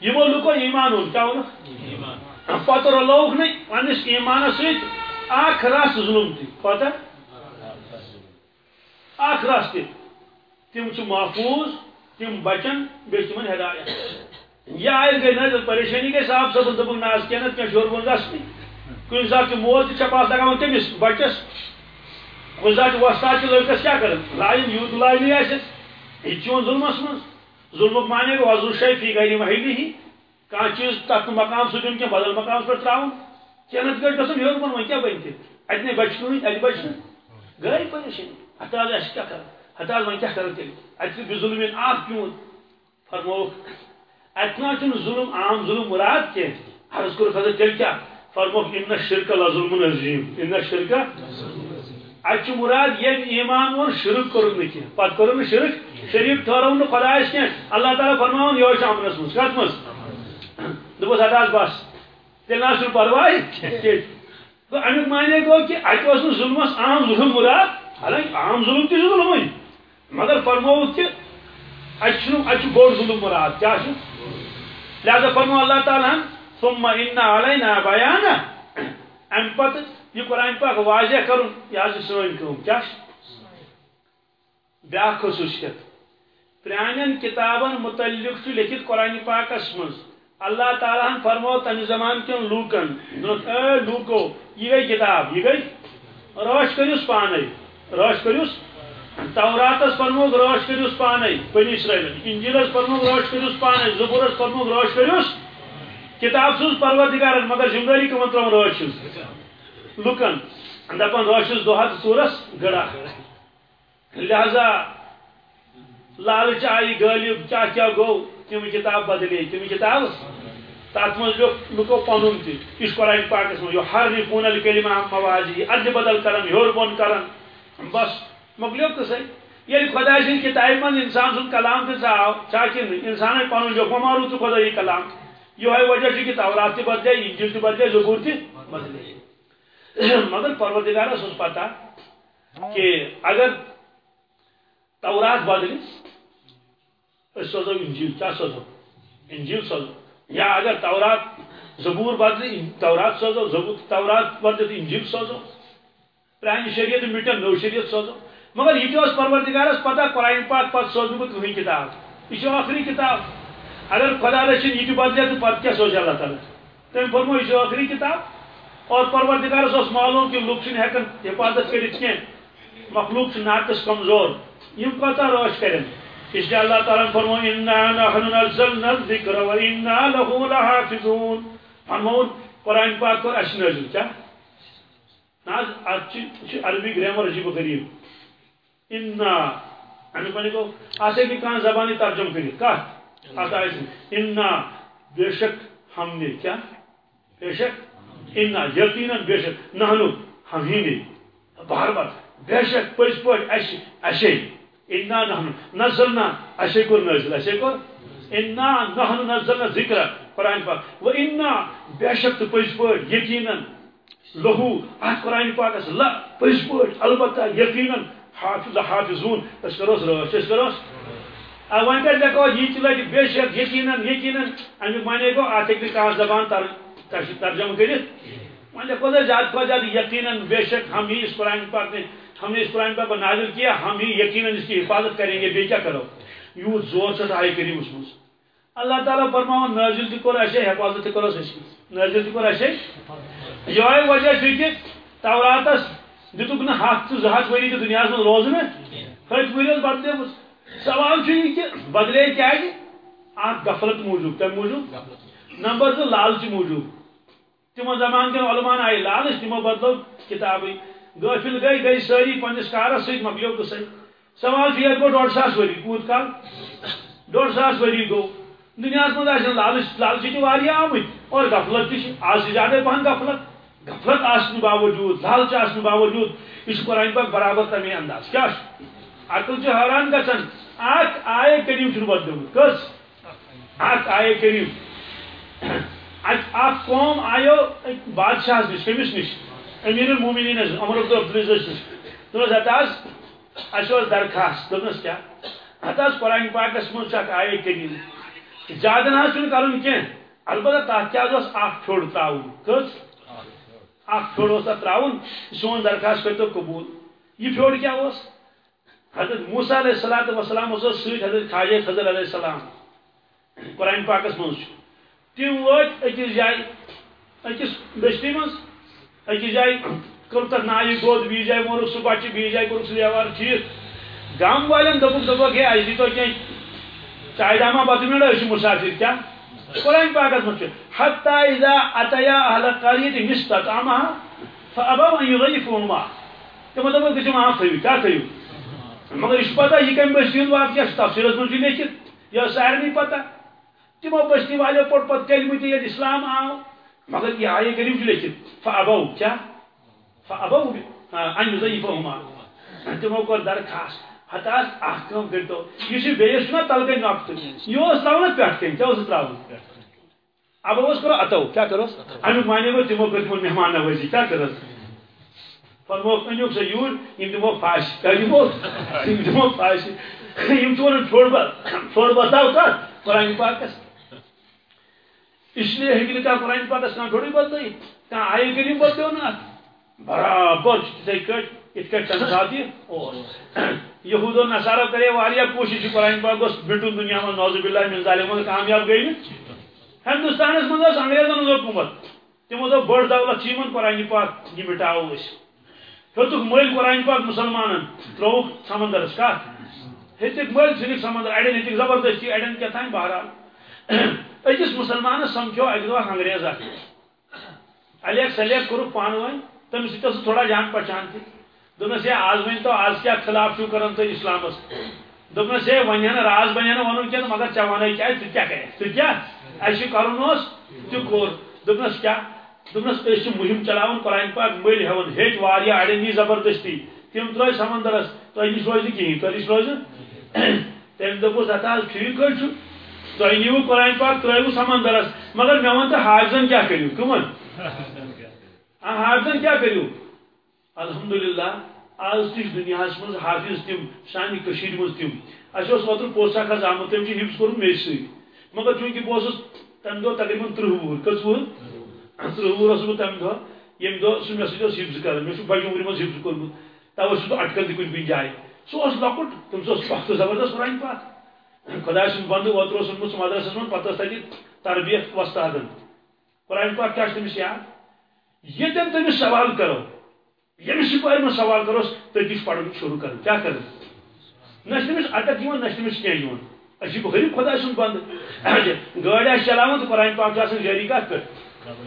یمو لوکو ایمان اون کیا ون پتہ رلوک نہیں پنس ایمانس سۭتۍ اکھ رس ظلم تہِ پتہ؟ اکھ رس تہِ تم محفوظ، تم بچن بیٚیہِ چھِ تمن ہدایت۔ یہ آیت گئی نظر پریشانی گئی صاحب صبن دپک ناز کینت کیا شور بن گژھنی کُنہِ ساتہٕ چھُ مول تہِ چپاس لگاوان کٔمِس بچس۔ کُنہِ ساتہٕ چھُ وۄستاد تہِ لٔڑکس کیٛاہ کران لایِن یوٗت لاینٕے آسٮ۪س یہِ تہِ چھُ مانے گوٚو وضوٗ شاہی فی گری محلی ہی کانٛہہ چیٖز تتھ مقام سُہ دیُن کینٛہہ بدل مقامس پٮ۪ٹھ ترٛاوُن کینت گژھِ گژھُن ہیوٚر بۄن وۄنۍ کیٛاہ بنہِ تہِ اتہِ نے بچ نہٕ گٔے پریشٲنی ہتہٕ حظ اَسہِ کیٛاہ کران ہتہٕ حظ وۄنۍ کیٛاہ کرو تیٚلہِ اَتہِ چھُ بظُلمیٖن اکھ پیوٗنٛت فرمووُکھ اتہِ نہ چھُنہٕ ظُلم عام ظُلم مُراد کینٛہہ عرض کوٚرُکھ حضرت تیٚلہِ کیٛاہ فرمووُکھ اِن شرکہ لظلم عظیٖم اِن شرکہ اتہِ چھُ مُراد ییٚلہِ ایمان ووٚن شرک کوٚرُکھ نہٕ کینٛہہ پتہٕ کوٚرُکھ نہٕ شرک شریٖف ٹھہرو نہٕ خۄدایس کینٛہہ اللہ تعالیٰ فرماوُن یہوے چھُ امنس منٛز کتھ منٛز دوٚپُس ہتہٕ حظ بس تیٚلہِ عام ظُلم مُراد حالانکہِ مگر فرمووُکھ کہِ اتہِ چھُنہٕ اتہِ چھُ بوٚڑ ظُلم لہذا فرمو اللہ تعالیٰ، ثم ان علینا بیانہ امہِ پتہٕ یہ قرآن پاک واضح کرُن یہِ حظ چھِ سٲنۍ کٲم کیٛاہ چھِ متعلق چھُ لیکھِتھ قرآن پاکس منٛز۔ اللہ تعالیٰ ہن فرمو تمہِ زمان کٮ۪ن لوٗکن؟ دوٚپُکھ اے لوٗکو، یہِ گٔے کِتاب، یہِ گٔے رٲچھ کٔرِوس پانے رٲچھ کٔرِوس توراتس فرموک رٲچھ کٔرِوس پانے، بنی اسرائیلن انجیلس فرموک رٲچھ کٔرِوس پانے زبورس فرموک رٲچھ کٔرِوس کتاب سوز پروردگارن، مگر ذمہ دٲری کمن ترٛاوان رٲچھ ہٕنٛز لُکن دپان رٲچھس دۄہا تہٕ گڑا. لہذا لالچ آیہِ غٲلب کیٛاہ کیٛاہ گوٚو تِم کِتاب بدلے تِم کِتاب؟ تتھ منٛز لیوٚکھ لُکو پنُن تہِ قرآن پاکس منٛز یہِ ہر پوٗن الکلمہ موازی ادٕ بدل کران ہیوٚر بۄن کران بس مۄکلیو قٕصے ییٚلہِ یعنی خۄداے سٕنٛدِ کِتابہِ منٛز اِنسان سُنٛد کلام تہِ ژاو چھا کِنہٕ اِنسانٕے پنُن لیوٚکھ وۄنۍ مارو ژٕ خۄدٲیی کلام۔ یہوے وجہ چھُ کہِ تورات تہِ بدلے انجیل تہِ بدلے زبور تہِ بدلے مگر پروردگارس اوس پتہ کہ اگر تورات بدلہِ أسۍ سوزو انجیل کیٛاہ سوزو؟ انجیل سوزو۔ یا اگر تورات زبور بدلہِ تورات سوزو، زبور تورات بدلہِ انجیل سوزو۔ پرانہِ شریعت مٹن نو شریعت سوزو. مگر یہ تہِ اوس پروردگارس پتہ قرآن پاک پتہٕ سوزٕ بہٕ کٕہٕنۍ کتاب. یہ چھِ ٲخری کتاب. اگر خدا رچھن یہ تہِ بدلے تو پتہٕ کیٛاہ سوزِ اللہ تعالیٰ؟ تٔمۍ فرمو یہ چھِ ٲخری کتاب اور پروردگارس اوس معلوم کہ لُکھ چھِنہٕ حفاظت کٔرِتھ کینٛہہ مخلوق ناقص کمزور. یم کوتاہ رٲچھ کرن اس لیے اللہ تعالیٰ فرمو انا نحن نزلنا الذکر و انا له لحافظون. فرمون قرآن پاک کوٚر اَسہِ نٲزِل کیٛاہ نہ حظ اتھ چھِ عربی گرامر عجیب و غریب انا امیُک معنی گوٚو اتھ ہیٚکہِ کانٛہہ زبانٕے ترجم کٔرِتھ کتھ اتھ آسہِ انا بے شک ہم نے کیا؟ بے شک؟ انا یقینا بے شک۔ نحنو ہم ہی نے۔ بار بار بے شک پز پٹ اشے انا نحنو نزلنا اشے کور نازل اشے کور انا نحنو نزلنا ذکر قرآن پاک۔ و انا بے شک تو پز پٹ یقینا لہو ات قرآن پاک اس لا پز پٹ البتہ یقینا حافظ حافظون، اس کروس روش اس کروس ون کر دیکھو، یہ چلے بے شک یقیناً یقیناً امیک مانے گو ات ہیکہ کانٛہہ زبان تر ترجمہ کرت ون دیکھو زیادہ کھۄتہٕ زیادہ یقیناً بے شک ہم ہی اس قرآن پاک نے، ہم نے اس قرآن پاک کو نازل کیا، ہم ہی یقیناً اس کی حفاظت کریں گے، بے کیا کرو. یوت زور سے آئے کریم اس مز اللہ تعالیٰ فرماون نازل تہ کور حفاظت تہ کرو اسی نازل تہ کور یہ وجہ چھ کہ توراتس دتک نہ ہاتھ تو زہت وری تو دنیا میں روز میں کھت ورس بدلے سوال یہ کہ بدلے کیا جی؟ آپ غفلت موجود کم موجود؟ نمبر دو، لالچ موجود۔ تمو زمان کے علمان آئی لالچ تمو بدلو کتابی۔ غافل گئی گئی ساری پنس کارس ست مکلیو تو سی سوال یہ گو ڈوڑ ساس وری کوت کال۔ ڈوڑ ساس وری گو۔ دنیا من لالچ لالچ تہ آمت اور غفلت تہ آج زیادہ پہن غفلت۔ غفلت آسن باوجود، لالچ آسن باوجود۔ یہ قرآن پاک برابر تمہیں انداز۔ کیا عقل حیران گژھان اک آئے کریم چھ بدلمت کس اک آئے کریم اک قوم آیو بادشاہ نش کمس نش امیر المومنین عمر عبد العزیز نش دپس ہت اس درخواست۔ دپنس کیا؟ ہت قرآن پاکس من اک آئے کریم زیادہ نہ کرن کی البتہ تک کیا اخ پھیوڑ تراؤن کس اخ اس تراؤن سون درخواست کرتو قبول۔ یہ پھیوڑ کیا اس حضرت موسا علیہ السلام وسلام ست حضرت خواجہ خضر علیہ السلام۔ قرآن پاکس من تم وت اکس جائے اکس بستی من اکس جائے کور تر نائی دود بیس جائے مورک سہ بچہ بیس جائے کورک سہ ویوہار ٹھیک گام والن دپک دپک ہے اہس دیتو کی چائے داما بتہ مل مسافر کیا قرآن پاکس من حتى اذا اتيا اهل القريه مستطعمها فابوا ان يضيفوهما تم دپک تم آپ تھو کیا تھو مگر یہ پتہ یہ کم بستی ہند واقعہ تفصیلس من لیکھت یہ سارے پتہ تمو بستی والو پوٹ پت کلمہ تہ اسلام آو؟ مگر یہ آئے کریم لیکھت فابو کیا فابو ان یضیفهما تمو کور درخواست ہتاس اخ کم کرتو یہ بیس نا تلکن نقط یہ تراؤن پٹ کن کیا تراؤن اب اس کرو اتو۔ کیا کرو؟ امیک مانے گو تمو کر مہمان نوازی کیا کرو؟ فرموک انیوک سا یور یم دمو پاش کیا دمو یم دمو پاش یم چون چھوڑ چھوڑ بتاو کا قرآن پاک اس اس لیے ہی کا قرآن پاک اس نہ چھوڑی بتائی کہاں آئے کریم بولتے ہو نا برابر سے کٹ ات کٹ تنظادی یہود و نصارہ کرے واریہ کوشش قرآن پاک اس بٹون دنیا میں نوز باللہ من ظالمون کامیاب گئی ہندوستان اس منز انگریزن حکومت تمو دو بڑ دولت چیمن قرآن پاک یہ مٹاو اس۔ ہتک مل قرآن پاک مسلمان تروک سمندرس کت ہتک مل ثنک سمندر۔ اڑین ہتک زبردستی اڑین کیا تھان بہرحال۔ اکس مسلمان سمکھو اک دہ انگریز اخ الیک سلیک کورک پان ون تم سو تھوڑا جان پہچان تھی دس ہے آز ون تو آز کیا خلاف چھو کران تو اسلامس دس ہے ون راز نا ون کی مگر ٹھیک ون کیا کیا؟ کرے کیا اہس کرن تہ کور دس کیا؟ دس مہم چلاون قرآن پاک مل ہون۔ ہیٹ واریا اڑین یہ زبردستی۔ تم تر سمندرس تہ نش روز کہین تہ نش روز تم دپس اتہ ٹھیک چھو تہ نیو قرآن پاک ترو سمندرس مگر مے ون تو حافظن کیا کرو کمن؟ حافظن کیا کرو الحمدللہ آز تش دنیا من حافظ تم سانہ مز تم اس اوتر پوسٹ اخ آمت تم حفظ کورمت مے سی مگر چونکہ بہت تمہ دہ تقریباً ترہ وہر کس وہر ترہ وہر اس بہت تمہ دہ یم دہ سہ مے سی حفظ کر مے بجہ عمر مز حفظ کورمت توے سہ اٹکل تہ کن کن جائے سہ لکٹ تم سخت زبردست قرآن پاک خدا سن بند اوتر اوسمت مدرسس من پتہ تتہ تربیت وستادن قرآن پاک کیا تمس یاد یہ تمس سوال کرو یمس سپاہی من سوال کروس تتس پڑھن شروع کر کیا کر نہ تمس اٹک نہ تمس کی اچھی غریب خدا سن بند۔ گاڑی آس چلاوان تو قرآن پاک آسان جاری کت پہ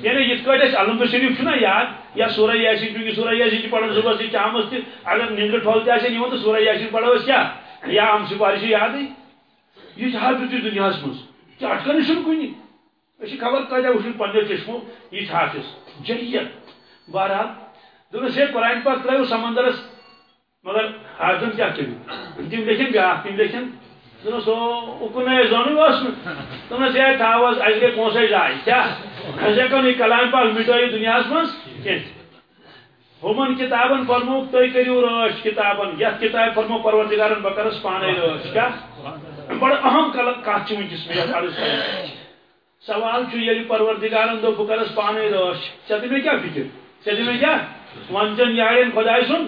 یعنی یہ پہ علمد شریف چھنا یاد۔ یا سورہ یاسین چونکہ سورہ یاسین پڑھان صبح سے شامس تہ اگر نندر ٹھول تہ آسان تو سورہ یاسین پڑھو کیا؟ یا ہم سپارش یاد یہ حافظ دنیا مز اٹکن چھن کن اسی خبر کتیا وچھن پنو چشمو یہ حافظ جہیت بہرحال دس یہ قرآن پاک ترو سمندرس مگر حافظن کیا کرو تم لیکن بیا تم لیکن دس اکن زون دس یہ تھاوس اس گئی پونسے جائے کیا؟ اس ہوں یہ کلام پاک مٹو دنیا مز کی ہمن کتابن فرمو تھی کرو رش کتابن. یت کتاب فرمو، پروردگارن بکرس پانے رش کیا؟ بڑا اہم کت ونکس میرے عرض سوال یل یعنی پروردگارن دو بکرس پانے رش ٹھیک میں کیا فکر؟ ٹھیک میں کیا؟ ونچن یارین خدائے سن؟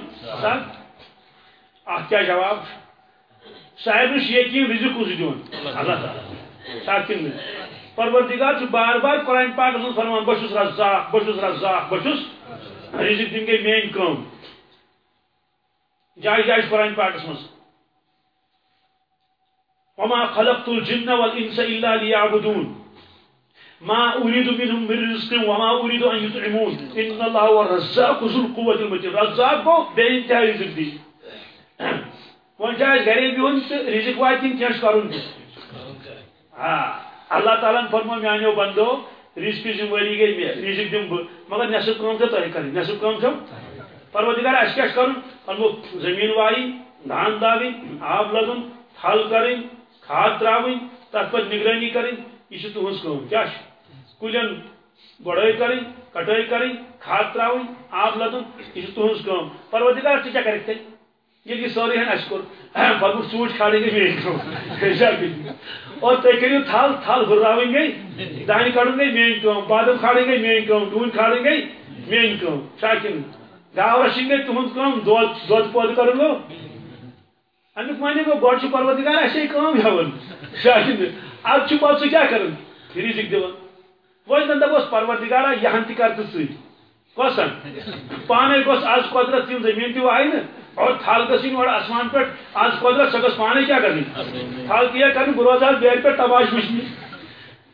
ات کیا جواب؟ صاحب یقین رزق کس دون اللہ تعالیٰ. شاکن پروردگار بار بار قرآن پاک فرمان بہت رزاق بہت رزاق بہت رزق دن گئی مین کم جائے جائے قرآن پاکس مز وما خلقت الجن والانس الا ليعبدون. ما اريد منهم من رزق وما اريد ان يطعمون. ان الله هو الرزاق ذو القوه المتين. رزاق کو بے انتہا رزق دی ون جائے گھرے بہن رزق واتن کیا کرن ہاں اللہ تعالیٰ فرمو میانو بندو. رزق ذمہ داری گئی مے رزق دم مگر نصف کام تو تہ کریں نصف کام چھو پروردگار اس کیا کرن فرمو زمین وائی دھان داوین آب لگن تھل کریں، کھاد تراوین تر پہ نگرانی کریں یہ تہذ کام کیا کلین گڑائی کریں کٹائی کریں کھاد تراوین آب لگن یہ تہذ کام پروردگار ٹھیک کر یہ سوری ہن اس پہ ژوٗنٛٹھۍ کھالیں گے میٲنۍ کٲم اور تُہۍ کٔرِو تھل تھل ہُرراوٕنۍ گٔے دانہِ کڑُن گٔے میٲنۍ کٲم بادام کھالٕنۍ گٔے میٲنۍ کٲم ڈوٗنۍ کھالٕنۍ گٔے میٲنۍ کٲم شاکِن گاو رچھِنۍ گٔے تُہنٛد کٲم دۄد دۄد پٲدٕ کرُن گوٚو امیُک معنی گوٚو گۄڈٕ چھُ پروردگار اَسے کٲم ہٮ۪وان شاکِن اَدٕ چھُ پتہٕ ژٕ کیٛاہ کران رِزِق دِوان وۄنۍ زن دپوس پروردگارا یہِ ہن تہِ کر ژٕ سۭتۍ کۄسن پانے گوٚژھ آز قۄدرت یِم زٔمیٖن تہِ وایہِ نہٕ اور تھال گسی اور آسمان پہ آج قدرت سگس پانے کیا کرنی۔ تھال کیا کرنی بروز آج بیر پہ تباش وچنی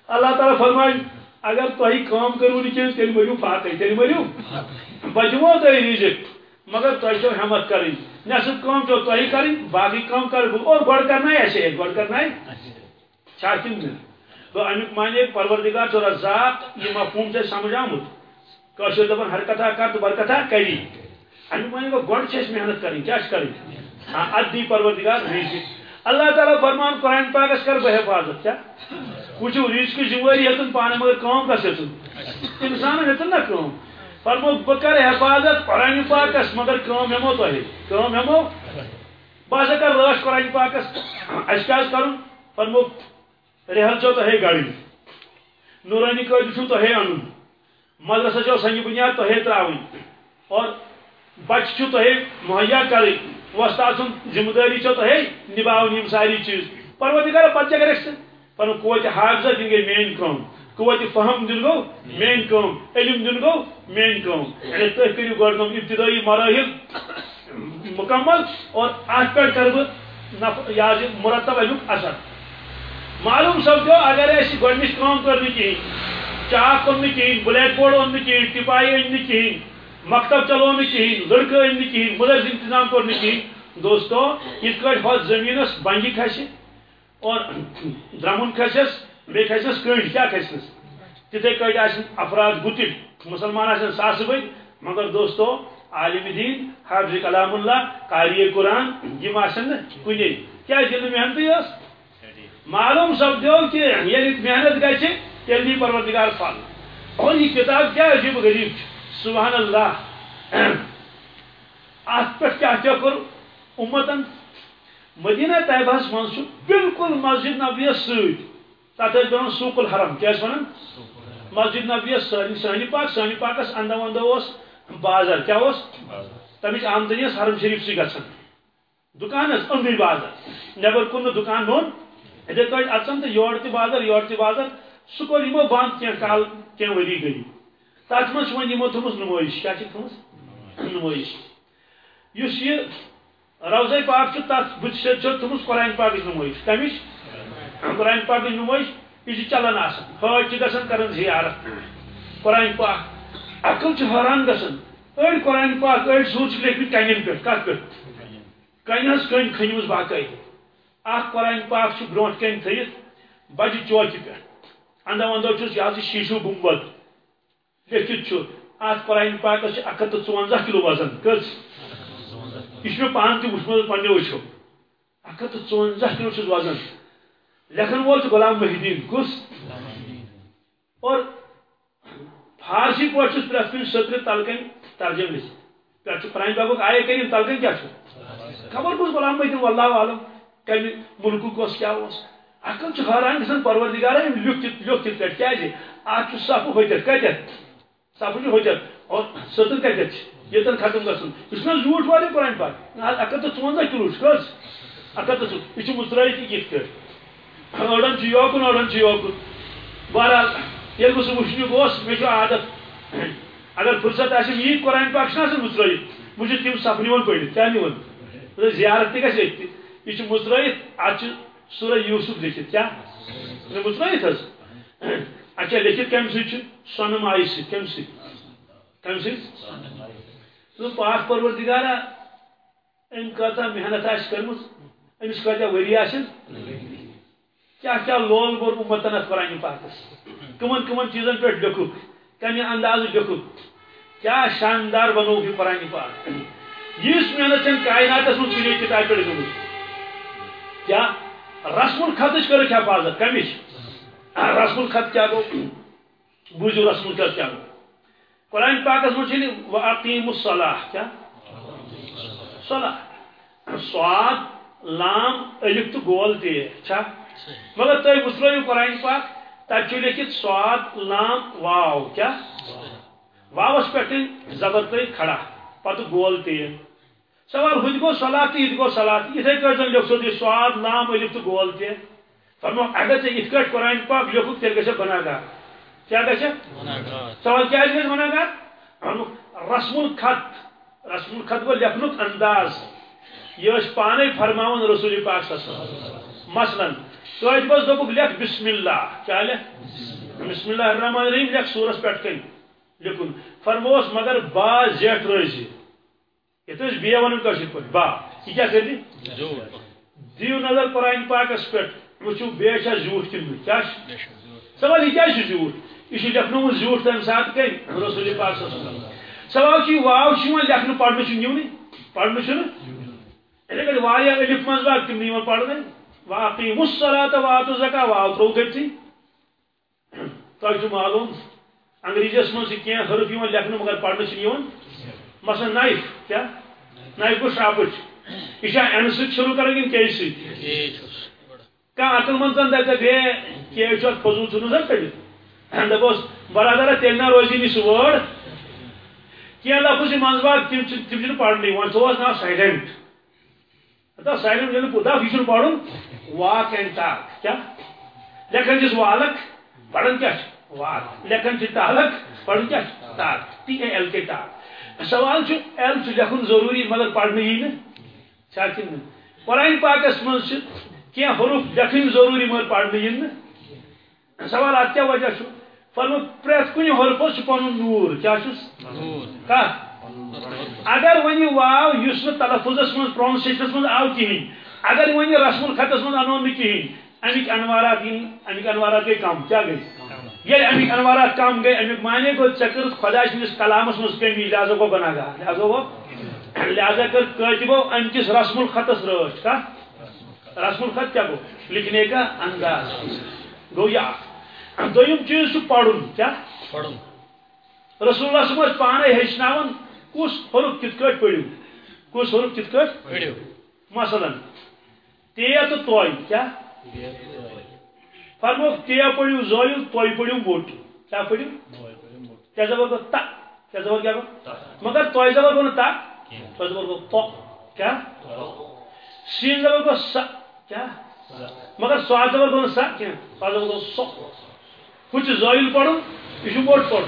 اللہ تعالیٰ فرمائے اگر تھی کام کرو نی تیل مرو فاقے تیل مرو بچو تھی رزق مگر تھی چھو ہمت کریں۔ نصف کام چھو تھی کریں باقی کام کر اور گڑ کرنا ہے ایسے گڑ کرنا ہے۔ چھا کن تو امیک معنی پروردگار چھو رزاق، یہ مفہوم سے سمجھ آمد کاشر دپن ہر کتھا کر تو بر کتھا کری امیک معنی کو گۄڈٕ چھِ محنت کریں، کیا کریں؟ ہاں ادی پروردگار رزق اللہ تعالیٰ فرمان قرآن پاکس کر بہ حفاظت، کیا؟ وچھو رزق کی ذمہ ہتن پانے مگر کام کس ہتن انسان ہتن نا کام فرمو، بکر حفاظت قرآن پاکس مگر کام ہمو تو ہے؟ کام ہمو بس کر راش قرآن پاکس اس کیا کرن فرمو رحل چو تو ہے گاڑی۔ نورانی قید چھو تو ہے انن مدرسہ چو سنگ بنیاد تو ہے تراوی اور بچ چھو تو مہیا کریں وستا سن ذمہ داری چھو تو نباؤن یم ساری چیز۔ پروردگار پتہ کیا کرے پن قوت حافظہ دن گئی مین کام قوت فہم دن گو مین کام علم دن گو مین کام یعنی تھی کرو گم ابتدائی مراحل مکمل اور ات پہ کر یہ مرتب امیک اثر۔ معلوم سپدو اگر اس گۄڈنِچ کٲم کٔر نہٕ کِہیٖنۍ چاک اوٚن نہٕ کِہیٖنۍ بلیک بورڈ اوٚن نہٕ کِہیٖنۍ ٹِپاے أنۍ نہٕ کِہیٖنۍ مکتب چلو کہین لڑکہ ان کہین ملز انتظام کور کہین دوستو یہ ہت زمینس بنگی کھس اور درمن کھسس بی کھسس کنڈ کیا کھسنس تتھے کٹ افراد گتل مسلمان آن ساس بد مگر دوستو، عالم دین، حافظ کلام اللہ، قاری قرآن، یہ آن کن کیا محنت یس معلوم سپدو کہ یل محنت گھر تیل دی پروردگار پھل اور یہ کتاب کیا عجیب غریب سبحان اللہ۔ ات پہ کیا کیا کر امتن مدینہ طیبہ من بالکل مسجد نبیس ست تک بنان سوق الحرم کیا ونان مسجد نبیس سانی پاک سانی پاکس اندہ وندہ اس، بازار کیا اس؟ تمچ آمدنی حرم شریف سی گھن دکان اندر بازار۔ نبر کن دکان نون۔ اتھے پہ اچان تو یور تہ بازار یور تہ بازار سہ کور بند کی کال کی وری گئی۔ تک مجھ ون تھومس نمائش کیا تھومس نمائش اس یہ روزے پاک تک بت تھومس قرآن پاک نمائش کمچ قرآن پاک۔ نمائش یہ چلان حج گھن کر زیارت۔ قرآن پاک۔ عقل حیران گھن اڑ قرآن پاک اڑ سوچ لکھمت کن پہ کت پہ کن ہز کن کھنمس باقاعدہ اخ قرآن پاک بروٹ کن تھت بجہ چوکہ پہ۔ اندو اندو چھس یہ حظ شیشو گنبد لیکھت چھو ات قرآن پاکس چھ اکھ ہتھ تہٕ ژُونزہ کلو وزن۔ کٔژ یہ چھ مےٚ پانہٕ تہِ وٕچھمُت أچھو اکھ ہتھ تہٕ ژُونزہ کلو چھُس وزن۔ لیکھن وول چھُ غلام محی الدین کُس؟ اور فارسی پٲٹھۍ چھُس پرٛٮ۪تھ کُنہِ سٔترِ تلکن ترجم لِتھ پٮ۪ٹھ چھُ قرآن پاکُک آیے تلکن کیٛاہ چھُ خبر کُس غلام محی الدین واللہ عالم۔ کمہِ مُلکُک اوس کیٛاہ اوس اکل چھُ حٲران گژھان پروردگارا أمۍ لیوٚکھ تہِ لیوٚکھ تِتھ کٲٹھۍ کیٛازِ اتھ چھُ صفہٕ ہوٚتِتھ کتٮ۪تھ صفہٕ چھُ ہوٚتِتھ اور سٔتٕر کتٮ۪تھ چھِ ییٚتٮ۪ن ختم گژھُن یہِ چھُنہ زیوٗٹھ واریاہ قرآن پاک۔ اکھ ہتھ تہٕ ژُونزہ کِلوٗ چھُ کٔژ اکھ ہتھ تہٕ ژٕ یہِ چھُ مُژرٲیِتھ یِتھ کٲٹھۍ أڑن چھُ یوکُن أڑن چھُ یوکُن بہرحال ییٚلہِ بہٕ سُہ وٕچھنہِ گوس مےٚ چھُ عادت، اگر فرصت آسہِ یی قرآن پاک چھُنہ آسان مُژرٲیِتھ بہٕ چھُس تِم صفہٕ نِوان پٔرِتھ کیٛاہ نِوان زیارت تہِ گژھِ أتھی یہ چھُ مُژرٲیِتھ اتھ سورہ یوسف لکھت کیا مُژرٲیِتھ حظ اچھا لکھت کمہِ سۭتۍ چھُ سۄنہٕ مایہِ سۭتۍ کمہِ سۭتۍ کمہِ سۭتۍ پاک پروردگارا أمۍ کۭژاہ محنت آسہِ کٔرمٕژ أمِس کۭتیاہ ؤری آسن کیٛاہ کیٛاہ لول بوٚر اُمتن اتھ قرآنہِ پاکس کٕمن کٕمن چیٖزن پٮ۪ٹھ لیوٚکھُکھ کمہِ اندازٕ لیوٚکھُکھ کیٛاہ شاندار بنووُکھ یہِ قرآنہِ پاک یِژھ محنت چھنہٕ کائناتس منٛز کُنی کِتابہِ پٮ۪ٹھ گٔمٕژ کیا رسم الخط کر حفاظت کمش رسم الخط کیا گو؟ بوزو رسم الخط کیا گو؟ قرآن پاکس مجھے وعقیم الصلاح کیا؟ صلاح سواد، لام الف تو گول تی چھا مگر تھی وچرو قرآن پاک تب لکھت سواد، لام، واو، کیا؟ واوس پہ زبر تھی کھڑا، پتہ گول تی سوال ہت گو صلات یہ گو صلات اتھے کٹ زن لیکھ سو سواد نام الف تو گول تہ فرمو اگر ژے ات کٹ قرآن پاک لیکھک تیل گژھِ گناہ گار کیا گژھِ سوال کیا گژھِ گناہ گار فرمو رسم الخط۔ رسم الخط گو لیکھنک انداز۔ یہ اس پانے فرماون رسول پاک صلی اللہ علیہ وسلم۔ مثلا تو بس دوپک لیکھ بسم اللہ۔ کیا لیکھ بسم اللہ الرحمن الرحیم لیکھ سورس پٮ۪ٹھ کن لکھن فرموس مگر با زیٹھ روزی۔ یہ بی ون کشر پہ با یہ کیا کر دی دیو نظر قرآن پاکس پہ وچو بے زیوٹ کن کیا سوال یہ کیا زیوٹ یہ لکھن زیوٹ تمہ سات کم رسول پاک صلی اللہ علیہ وسلم سوال واو چھ لکھن پڑھنے چھ نیونی پڑھنے الف منز باغ تم نیون پڑھنے واقیم الصلاة واتو زکا واو ترو تۄہہِ چھُ معلوم انگریزیس چھِ کینٛہہ حرف لیکھنہٕ مگر پڑھنہٕ چھِ یِوان مثلا نائف کیا نائف کو شاپچ یہ ایم سی شروع کریں گے کے سی کھانا عقل مند زن دپہ ہے کے فضول ژھنو زن کڑت دپوس برادر تیل نہ روزی نی سہ وٲڈ کینٛہہ لفظ منٛز باغ تم تم چھِ پرنٕے وۄنۍ تھووس ناو سایلنٹ دپ سایلنٹ ییٚلہِ دپ یہِ چھُنہٕ پرُن واک اینڈ ٹاک کیٛاہ لیکھان چھِس والک پران کیٛاہ چھِ واک لیکھان چھِ ٹالک پران کیٛاہ چھِ talk T A L K talk سوال ایل لکھن ضروری مگر پڑھنے ہی نا؟ قرآن پاکس من کی حروف لکھن ضروری مگر پڑھنے ہی نا؟ سوال ات کیا وجہ فرمو پریت کن حرفس پن نور کیا کت اگر ون واو اس تلفظ من پرونسیشنس من آو کہین اگر ون رسم الخطس من انو نا کہین امیک انوارات امیک انوارات گئی کم کیا گئی؟ یل امیک انوارات کم گئی امیک معنی گو چکر خدا سندس کلامس مز کمی لہذا گو گناہ گار لہذا گو لہذا کر کاتبو امکس رسم الخطس رچ کا۔ رسم الخط کیا گو لکھنے کا انداز۔ گو یا دویم چیز پڑھن کیا؟ پڑھن۔ رسول اللہ صلی اللہ علیہ وسلم پانے ہچناون کس حرف کت کٹ پڑھو کس حرف کت کٹ؟ پڑھو مثلا تے تو توئی کیا؟ فرمو تے پڑھو زویل توئی پڑھو موٹ کیا پڑھو کیا زبر کو تا کیا زبر کیا کو مگر توئی زبر کو تا توئی زبر کو تو کیا سین زبر کو سا کیا مگر سواد زبر کو سا کیا سواد زبر کو سو کچھ زویل پڑھو یہ موٹ پڑھو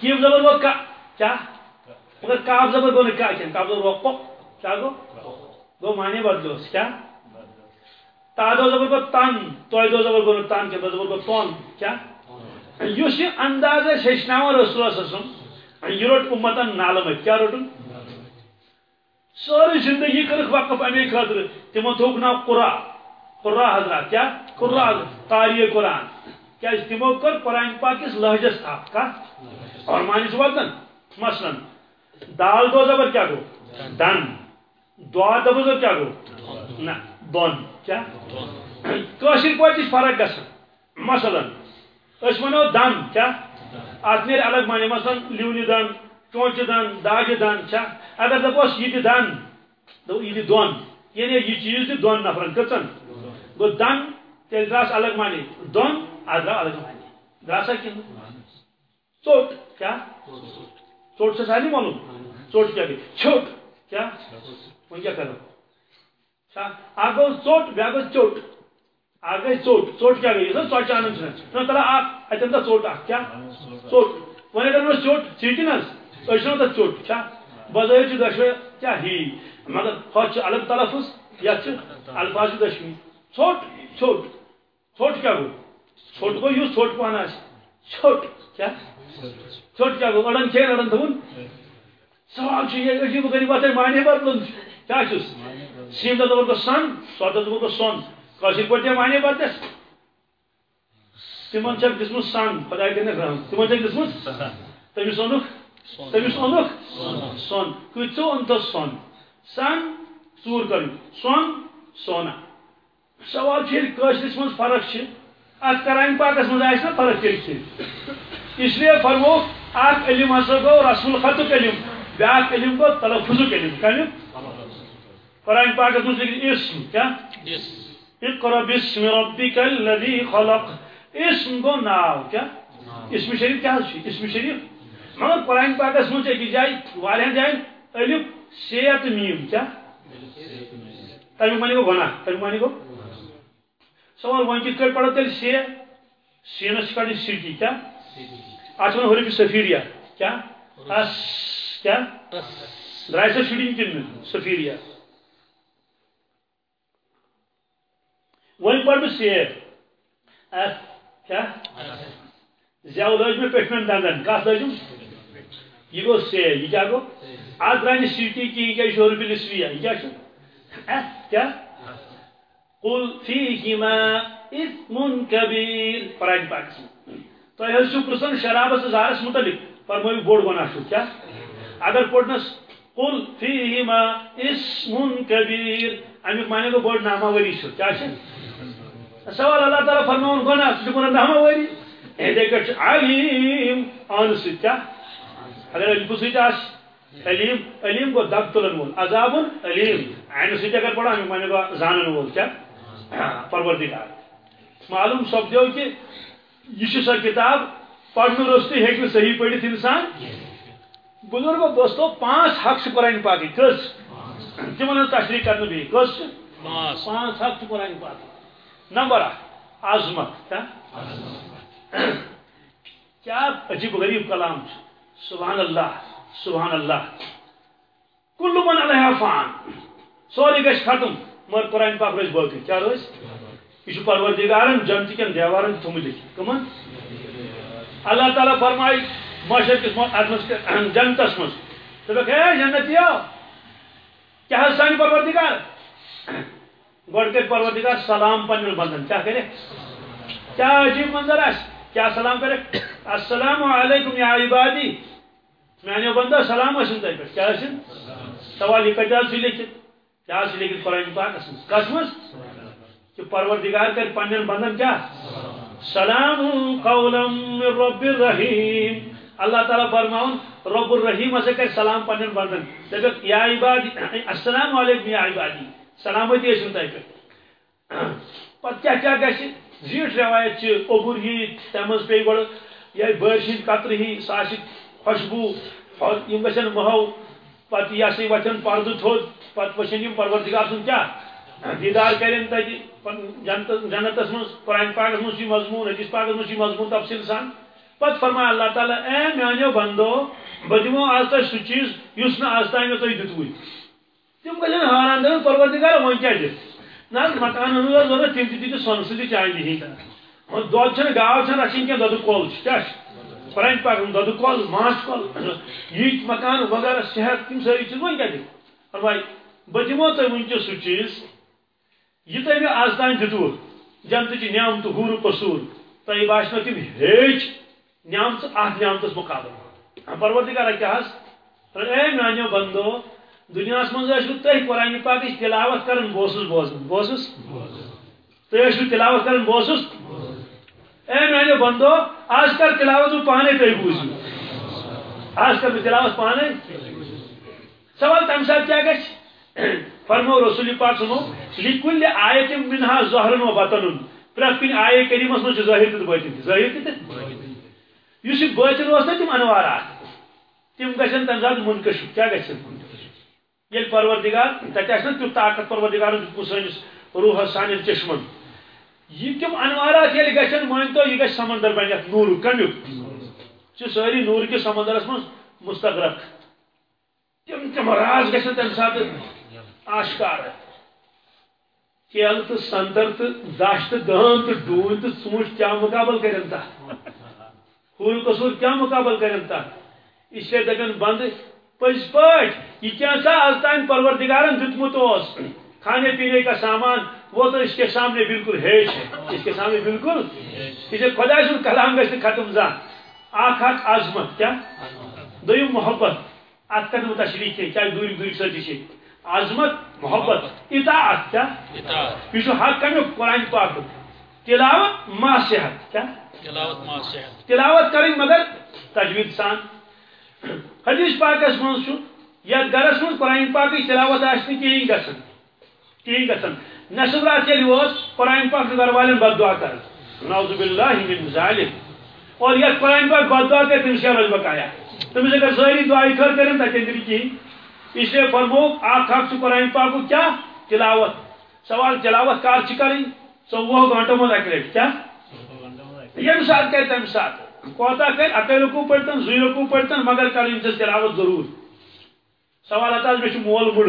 کیم زبر کو کا کیا مگر کاف زبر کو کا کیا کاف زبر کو کیا گو گو معنی بدلو کیا تا دو زبر کو تن توئی دو زبر کو تن کیا زبر کو تون. کیا؟ اس یہ انداز ہچنان رسول اللہ صلی اللہ علیہ وسلم. یہ امتن نالم کیا روٹن؟ ساری زندگی کرک وقف امی خاطر تمو تھوک ناو قرآ قرآ حضرات. کیا؟ قرآ قاری قرآن. کیا تمو کر قرآن پاک کس لہجس اخ کت اور مانس وطن مثلا، دال دو زبر کیا گو؟ دن. دعا دو زبر کیا گو؟ نہ. دون کیا؟ کاشر پاٹ فرق گژھان مثلا اس ونو دن کیا؟ ات نیر الگ معنی مثلا لیونی دن چونچہ دن داجہ دن چھا اگر دپوس یہ دن دو یہ دون. یعنی یہ چیز تہ دون نفرن کچن. گو دن تیل دراس الگ معنی. دون ادرا الگ معنی. دراسا کن ژوٹ کیا؟ ژوٹ سے سارے معلوم. ژوٹ کیا گئی؟ چھوٹ کیا؟ وۄنۍ کیا کرو؟ اکھ ژوٚٹ بیٛاکھ گوٚو ژوٚٹ اکھ گٔے ژوٚٹ ژوٚٹ کیٛاہ گٔے ژۄچہِ انان چھِ تلا اکھ اتٮ۪ن تتھ ژوٚٹ اکھ کیٛاہ ژوٚٹ وۄنۍ اگر نہٕ ژوٚٹ ژیٖٹِن حظ أسۍ چھِنہٕ تتھ ژوٚٹ چھا بظٲہر چھِ دۄشوے ہی؟ مگر ہۄتھ چھِ الگ تلفظ یتھ چھِ؟ الفاظ چھِ دۄشوٕے ژھوٚٹ ژھوٚٹ ژھوٚٹ کیٛاہ گوٚو ژھوٚٹ گوٚو یُس ژھوٚٹ پہن آسہِ ژھوٚٹ کیٛاہ ژھوٚٹ کیٛاہ گوٚو أڑن کھیٚیَن أڑن تھوٚوُن سوال چھُ یہِ عجیٖب غریٖب معنی بدلُن کیٛاہ چھُس سیم دۄہ گوٚو سن ژور دۄہ گوٚو سۄن کٲشِر پٲٹھۍ معنی بدلس تمن چھکھ دِژمٕژ سن خۄداے کٔرِنکھ رحم تمن چھکھ دِژمٕژ تٔمِس اوٚنُکھ تٔمِس اوٚنُکھ سۄن کۭژو اوٚنتس سۄن سن ژوٗر کٔرِو سۄن سونا سوال چھُ ییٚلہِ کٲشرِس منٛز فرق چھِ اتھ قرآن پاکس منٛز آسہِ فرق تیٚلہِ چھِ اس لیے فرمو اکھ علم ہسا گوٚو رسول خطُک علم بیاکھ علم گوٚو تلفظُک علم کمیُک قرآن پاکس منٛز لیکھِتھ اسم کیٛاہ اقرا بسم ربك الذي خلق اسم گو ناو کیا اسم شریف کیا ہے اسم شریف مگر قرآن پاکس من ایک جائے واریاں جائیں الف سیت میم کیا تمیک معنی گو گناہ تمیک معنی گو سوال ون کت پڑھو تیل سی سینس کڑی سیٹی کیا آج ون حرف سفیریا کیا اس کیا درائے سے شڑی کن سفیریا ون پڑھ سیر کیا زیو لج میں پٹمن دندن کت لجم یہ گو سیر یہ کیا گو آج درائے سیٹی کی یہ کیا شور بل اسویا یہ کیا شو کیا قل فیہما اثم کبیر قرآن پاک تو یہ چھو پرسن شراب سے زارس متعلق فرموی بوڑ گناہ شو کیا اگر پڑھنس قل فیہما اسم کبیر امیک معنی کو بوڑ نامہ وری شو کیا شو سوال اللہ تعالیٰ فرماؤن گناہ گناہ نامہ وری اہدے کٹ علیم آن ست کیا اگر الف ست آس علیم علیم کو دب تلن وول عذاب علیم عین ست اگر پڑھا امیک معنی کو زانن وول کیا پروردگار۔ معلوم سپدو کہ یہ سو کتاب پڑھنے روستے ہیکہ صحیح پڑھت انسان۔ بزرگو دوستو پانچ حق قرآن پاک کس؟ تمن تشریح کرنے بھی کس؟ پانچ۔ حق قرآن پاک نمبر اکھ عظمت ہاں؟ کیا عجیب غریب کلام سبحان اللہ سبحان اللہ۔ کل من علیہ فان۔ سوری گھس ختم، مگر قرآن پاک روز باقی۔ کیا روز یہ پروردگارن جنت کن دیوارن تھومت کمن اللہ تعالیٰ فرمائی معاشر جنتس مز دپک ہے جنت یہ کیا سان پروردگار؟ گوڑ کر پروردگار، سلام پنن بندن کیا کرے کیا عجیب منظر آس کیا سلام کرے؟ السلام علیکم یا عبادی۔ میانو بندہ سلام اشن تہ پہ کیا اشن سوال یہ کتہ سی لیکھت کیا سی لیکھت قرآن پاک اسم کس مز کہ پروردگار کر پنن بندن کیا؟ سلام قولا من رب الرحیم۔ اللہ تعالیٰ فرماؤن، رب الرحیم اسے کر سلام پنن بندن دپک یا عبادی۔ السلام علیکم یا عبادی۔ سلامتی ٲسِو تۄہہِ پٮ۪ٹھ پَتہٕ کیٛاہ کیٛاہ گژھِ زیٖٹھ رٮ۪وایت چھِ اوٚبُر ہی تَمہِ منٛز پیٚیہِ گۄڈٕ یِہوٚے بٲرِش ہِنٛدۍ قطرٕ ہی سُہ آسہِ خۄشبوٗ یِم گژھن مہو پَتہٕ یہِ ہسا وۄتھن پردٕ تھوٚد پَتہٕ وٕچھن یِم پروردگار سُنٛد کیٛاہ دیٖدار کَرن تَتہِ جی، جنتس جنتس منٛز، قرآن پاکس منٛز چھُ یہِ مضموٗن، حدیث پاکس منٛز چھُ یہِ مضموٗن تفصیٖل سان۔ پَتہٕ فرماے اللہ تعالیٰ، اے میانیو بندو بہٕ دِمو آز تۄہہِ سُہ چیٖز یُس نہٕ آز تام مےٚ تۄہہِ دیُتوُے تم گژھن حیران دن پروردگار ون کیا دت نا مکان ضرورت ضرورت تم تھی سون سی چاندی ہی دھد چھ گاو چھ رچن کی دود کول کیا قرآن پاک دود کول ماچھ کول یہ مکان وغیرہ صحت تم ساری چیز ون کیا دت فرمائی بہ دمو تہ ونکس سہ چیز یہ تہ مے آز تان دتو جنت چہ نعمت حور قصور تۄہہِ باسنو تِم ہیٚچ نعمت اتھ نعمتس مقابل پروردگار کیا حظ اے میانیو بندو دنیاہس منٛز ٲسوٕ تُہۍ قرآن پاکٕچ تلاوت کران بہٕ اوسُس بوزان بہٕ اوسُس تُہۍ ٲسوٕ تلاوت کران بہٕ اے میانیو بندو آز کر تلاوت پانے تُہۍ بوٗزِو آز کر تلاوت پانے؟ سوال تمہِ ساتہٕ کیٛاہ گژھِ فرمو رسول پاک سنو لِکُلہِ آیتِ منہا ظہرن و بطنن. پرٛٮ۪تھ کُنہِ آیے کریٖمس منٛز چھُ ظٲہِر تہٕ بٲطن تہِ ظٲہِر تہِ تہٕ یُس نا تِم انوارات. تِم گژھن تمہِ ساتہٕ منکشف کیٛاہ گژھن ییٚلہِ پروردگار تتہِ آسہِ نا تیُتھ طاقت پروردگارن دیُتمُت سٲنِس روحس سانٮ۪ن چشمن۔ یہ تم انوارات ییٚلہِ گژھن مٲنتو یہِ گژھِ سمندر بنہِ یتھ نوٗرُک کمیُک چھِ سٲری نوٗر کِس سمندرس منٛز مستقرق تم تم راز گژھن تمہِ ساتہٕ آشکار۔ کیل تو سنتر تو دچھ تو دان تو ڈوٗنۍ تو ژوٗنٛٹھۍ کیٛاہ مُقابل کرن تتھ ٹھوٗل قصوٗر کیٛاہ مُقابل کرن تتھ اس لیے دپن بند پز پٲٹھۍ یہ کیا سا آز تان پروردگارن دیتمت اس کھانے پینے کا سامان وہ تو اس کے سامنے بالکل ہیچ ہے۔ اس کے سامنے بالکل اسے خدا سن کلام گھر ختم زان اخ اخ عظمت کیا؟ دویم محبت۔ ات کر تشریح ہے کیا دوری دوری سچی سے۔ عظمت محبت اطاعت کیا؟ یہ حق کمی قرآن پاک۔ تلاوت ما صحت کیا؟ تلاوت ما صحت تلاوت کریں مگر تجوید سان۔ حدیث پاکس من یا گرس من قرآن پاک تلاوت آس کہین گھن کہین گھن نصب رات یل قرآن پاک گھر والن بد دعا کر۔ نوز باللہ من ظالم اور یہ قرآن پاک بد دعا کر تمس کیا روز بقایا تمس اگر ساری دعائی کر کریں تتین دری کہین اس لیے فرمو اخ اخ قرآن پاک کیا؟ تلاوت۔ سوال تلاوت کار کریں ژوہ گھنٹوں من اکہ لٹ کیا؟ یم سات کر تم سات کوتا کر اکے رکو پڑتن زی رکو پڑتن مگر کریں سے تلاوت ضرور۔ سوال اتا مے مول مڑ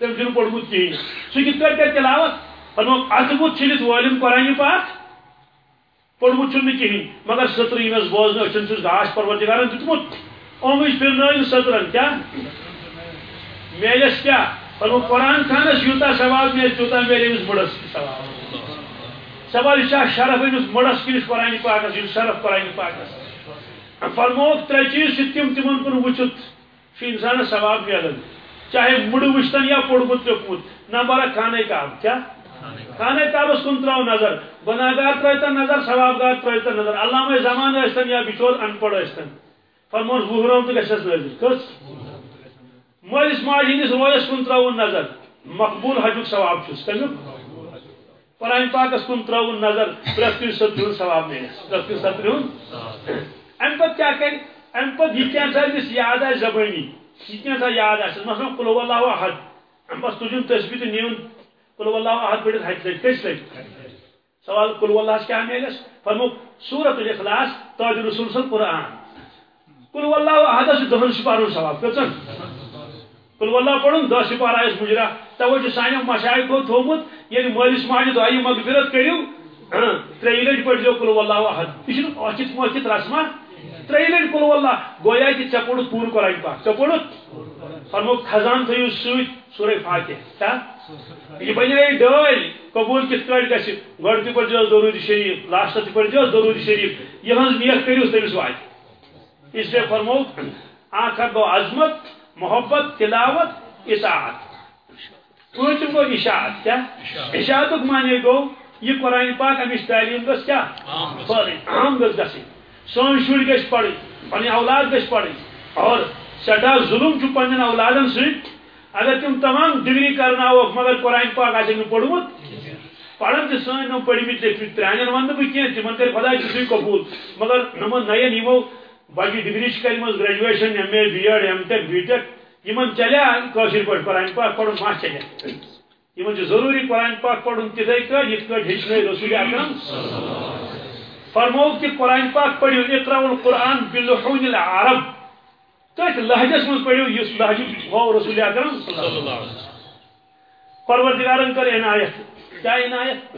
تم چھن پڑھمت کہین سہ کت کر کر تلاوت؟ فرمو اتبوت چھلت والم قرآن پاک؟ پڑھمت چھن کہین مگر ستر یمس بوزن اچھن چھس گاش پروردگارن دتمت اومج پھرن سترن کیا؟ میلس کیا؟ فرمو قرآن خانس یوتا ثواب میل تیوتا میل امس مڑس ثواب سوال یہ شرف امس مڑس کس قرآن پاکس یہ شرف قرآن پاکس. فرموک ترے چیز تم تمن کن وچت انسان ثواب ملن چاہے مڑ وچتن یا پوڑمت لیوکمت نمبر خانے کعب کیا؟ خانے کعبس کن ترو نظر. گناہگار ترٲیتن نظر ثواب گار نظر. علامہ زمان ٲسۍتن یا بچور ان پڑھ ٲسۍتن فرمون وُہرام تہٕ گژھٮ۪س نٲزِر کٔژ مٲلِس ماجہِ ہٕنٛدِس رویس کُن ترٛاوُن نظر. مقبوٗل حجُک ثواب چھُس تمیُک قرآن پاکس کُن ترٛاوُن نظر پرٛٮ۪تھ کُنہِ سٔترِ ہُنٛد ثواب میلٮ۪س پرٛٮ۪تھ کُنہِ سٔترِ ہُنٛد اَمہِ پتہٕ کیٛاہ کرِ اَمہِ پتہٕ یہِ کینٛژھا أمِس یاد آسہِ زبٲنی یہ کینٛژھا یاد آسہِ مثلاً قُلو اللہ احد۔ اَمہِ پتہٕ تُجُن تسبیٖح تہٕ نِیُن قُلو اللہ احد پٔرِتھ ہتہِ لٹہِ کٔژِ لٹہِ سوال قُلو اللہس کیٛاہ میلٮ۪س فرموک سوٗرت الاخلاص تاج رسول صن قرآن۔ قُلو اللہ احدس چھُ دہن سپارن ثواب۔ کٔژن قل واللہ پڑھن دہ سپارہ اس مجرا. توجہ سانو مشائقو تھومت یل یعنی مالس ماجہ دعائی مغفرت کریو تری لٹ پڑھو قل واللہ احد. یہ اوچت موچت رسما تری لٹ قل واللہ گویا کہ ژے پوڑت پور قرآن پاک ژے پوڑت فرمو خزان تھیو سوت سورہ فاتح کیا یہ بنے ڈل قبول کت کٹ گھس گۄڈٕ تہِ پٔرزیوس ضروٗری شریٖف لاسٹس تہِ پٔرزیوس ضروٗری شریٖف. یِہٕنٛز میکھ کٔرِوس تٔمِس واتہِ اس لیے فرمو اکھ اکھ گوٚو عظمت محبت تلاوت اطاعت. پوچھم گو اشاعت؟ کیا؟ اشاعت. معنی گو یہ قرآن پاک امش تعلیم گس کیا؟ عام گس گس سون شر گس پڑھ پنہ اولاد گس پڑھ اور سٹھا ظلم چھ پنن اولادن ست اگر تم تمام ڈگری کرناوک مگر قرآن پاک آسن پوڑمت پڑھن تو سن لیکن پرانن ون بہ کی تمن کر خدا تھی قبول. مگر نمن نین یمو باقی ڈگری کرم graduation M A B Ed M Tech B Tech ان چلیا قرآن پاک پڑھ ما چلے ان ضروری قرآن پاک پڑھن تتھے کٹ یہ کٹ ہچن رسول اکرم۔ فرمو کہ قرآن پاک پڑھو اقرا القرآن بلحون العرب۔ تھی لہجس من پڑھو اس لہج ہو رسول اکرم۔ پروردگارن کر عنایت۔ کیا عنایت؟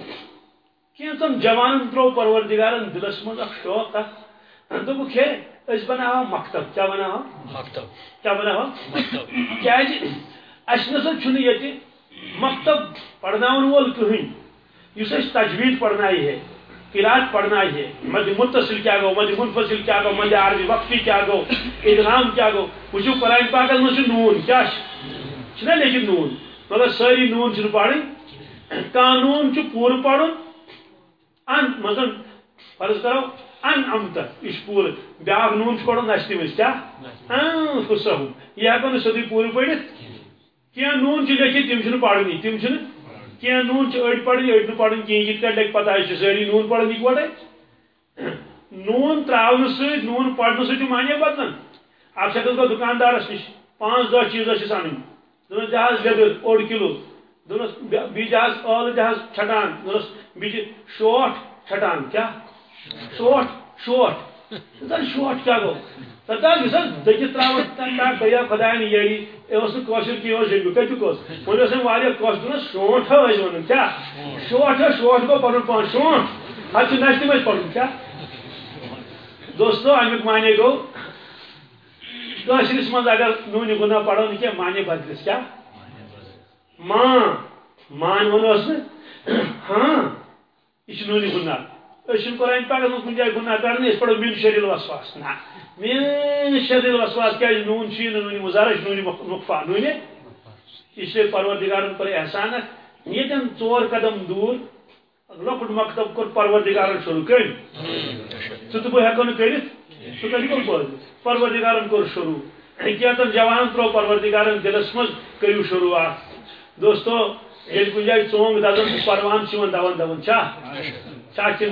کینچن جوانن ترو پروردگارن دلس من شوق دوپک ہے اس بناوا؟ مکتب. کیا بناوا؟ مکتب. کیا بناوا؟ مکتب. کیاز اس نسا چھن یت مکتب پڑھناون وول کہین یس اس تجوید پڑھنائی ہے قرات پڑھنا ہے مد متصل کیا گو مد منفصل کیا گو مد عربی وقفی کیا گو ادغام کیا گو. وچو قرآن پاک مجھ نون کیا چھنا لیکن نون. مگر ساری نون چھ پڑھن قانون چھ پور پڑھن ان مثلا فرض کرو ان امتا. اس پور بیاکھ نون پڑھن نشتی مس کیا ان خسرہم یہ ہکو سدی پور پڑھت کیا نون لیکن تم پڑھنی تم کی نون اڑ پڑھنی اڑ پڑھن کی یہ کٹ پتہ ہے ساری نون پڑھن اکوٹے نون تراؤن ست نون پڑھن ست مانے بدلن شکل کو دکاندارس نش پانچ دہ چیز سن دنس جہاز لیدر اوڑ کلو. ٲلہٕ چھٹان. دنس بی شوٹ چھٹان. کیا؟ شوٹ شوٹ دن شوٹ کیا گو تتا گسا دگی تراو تتا بیا خدا نے یری اس کوشش کی اس جو کچھ کوس وہ اس والے کوس دن شوٹ ہے ون کیا؟ شوٹ ہے شوٹ کو پڑھ پان شوٹ ہچ نشت میں پڑھ کیا؟ دوستو امیک مانے گو کاشرس مز اگر نونی گناہ پڑھو نکے مانے بدلس، کیا؟ ماں مان ونو اس ہاں یہ نونی گناہ أسۍ قرآن پاکس منٛز کُنہِ جایہِ گُناہ کران أسۍ پڑھو من شریل وسواس نہ من شریل وسواس کیٛازِ نوٗن چھُ نہٕ نوٗنہِ مُزارا چھُ نوٗنہِ مُقفا نوٗنہِ پروردگارن کوٚر احسان اکھ ییٚتٮ۪ن ژور قدم دوٗر لۄکُٹ مکتب کوٚر پروردگارن شروع کٔمۍ ژٕ تہٕ بہٕ ہٮ۪کو نہٕ کٔرِتھ سُہ کتہِ کوٚر پروردگارن کوٚر شروع کینٛژن جوان ترٛوو پروردگارن دلس منٛز کٔرِو شروعات دوستو ییٚلہِ کُنہِ جایہِ ژونٛگ دزان پروان چھُ دون دون چھا چاچن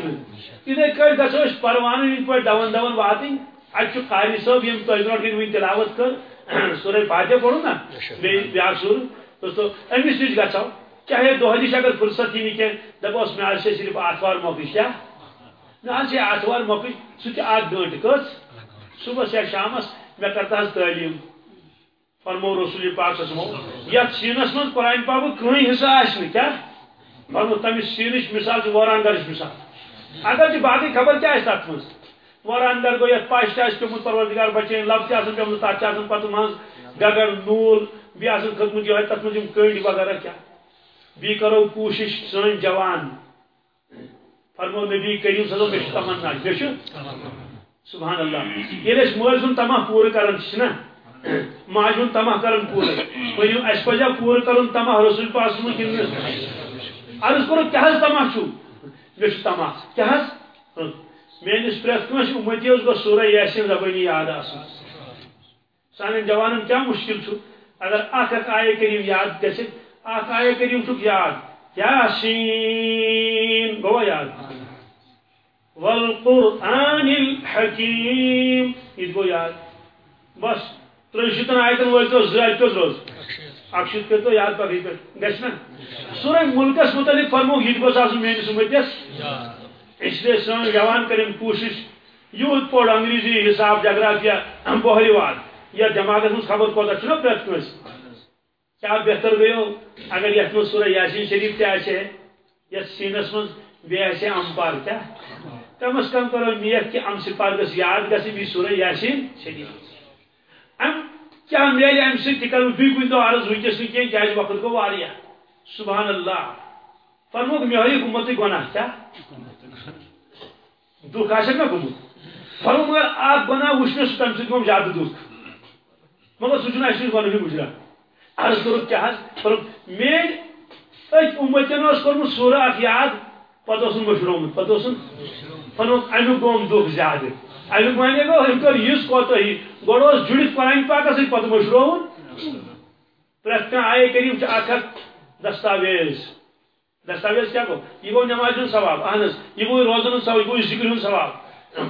اتھے کٹ گھو پروانہ ہند پہ دون دون واتن اتہ قاری صٲب یم تہ برو کن ون تلاوت کر۔ سورہ فاتحہ پڑھو نا۔ بیا سور۔ دوستو امس نش گھو چاہے دہلش اگر فرصت یہ کی دپوس میں آج سے صرف آتوار موقع کیا؟ نہ آج آتوار موقع سہ اک گنٹ کس۔ صبح یا شامس مے کرتا تعلیم۔ فرمو رسول پاک سمو یتھ سینس من قرآن پاک کہیں حصہ آس کیا؟ فرمو تمس سینچ مثال ووران درچ مثال اگر باقی خبر کیا تک مز ووران در گو یت تہ پیمت پروردگار بچین لب پیمت تک پتہ مز گگر نول بی کھتمت یہ تک مز کنڈ وغیرہ کیا بی کرو کوشش سن جوان فرمو نبی کریم صلی اللہ علیہ وسلم تمنا مے سبحان اللہ یہ مول سن تمہ پور نا ماج ہند تمہ کران پور ورنو اس پزا پور کرن تمہ رسول پاس من عرض کرو کیا تمہ چھو مے تمہ کیا میس پریت کنس امتیس گو سورہ یاسین زبانی یاد آسن سان جوانن کیا مشکل چھو اگر اخ اخ آئے کریم یاد گھس اخ آئے کریم چھک یاد یاسین گوا یاد والقرآن الحکیم یہ گو یاد بس ترٛیٚن شیٖتن آیتن وٲتۍ تو زٕ اَتہِ کٔژ روز اکشت پہ تو یاد پکی پہ گھس سورہ ملکس متعلق فرمو، یہ گوس آسن میس امتس اس لیے سن جوان کریں کوشش۔ یوت پوڑ انگریزی حساب جغرافیہ بہلی واد۔ یا دماغس من خبر کوتا چھنا پرت کنس کیا بہتر گیو اگر یت من سورہ یاسین شریف تہ آسے یت سینس من بی آسے امپار کیا؟ کم از کم کرو نیت کہ ام سپار گس یاد گسی بھی سورہ یاسین شریف۔ ام کیا میل ام سی کرو بی کن دو عرض ونکس کی کیا وقت گو واریا سبحان اللہ۔ فرمو کہ میری امت گناہ کیا؟ دکھ آسک نا گمت فرمو مگر آپ گناہ وچھنے سو تم سے گم زیادہ دکھ مگر سہ چھ اہس گۄڈنیٚتھٕے گُزران عرض کوٚرُکھ کیٛاہ حظ فرم میٲنۍ أکۍ اُمتن اوس کوٚرمُت سورہ اکھ یاد، پتہٕ اوسُن مٔشرومُت پتہٕ اوسُن فرموکھ امیُک گوٚم دُکھ زیادٕ امیُک مانے گوٚو أمۍ کٔر یِژھ کوتٲہی گۄڈٕ اوس جُڑِتھ قرآن پاکس سۭتۍ پتہٕ مٔشرووُن پرٛٮ۪تھ کانٛہہ آیے کٔرِم چھُ اکھ اکھ دستاویز دستاویز کیا گو یہ گو نماز ہند ثواب اہن یہ گو روزن ہند ثواب یہ گو ذکر ہند ثواب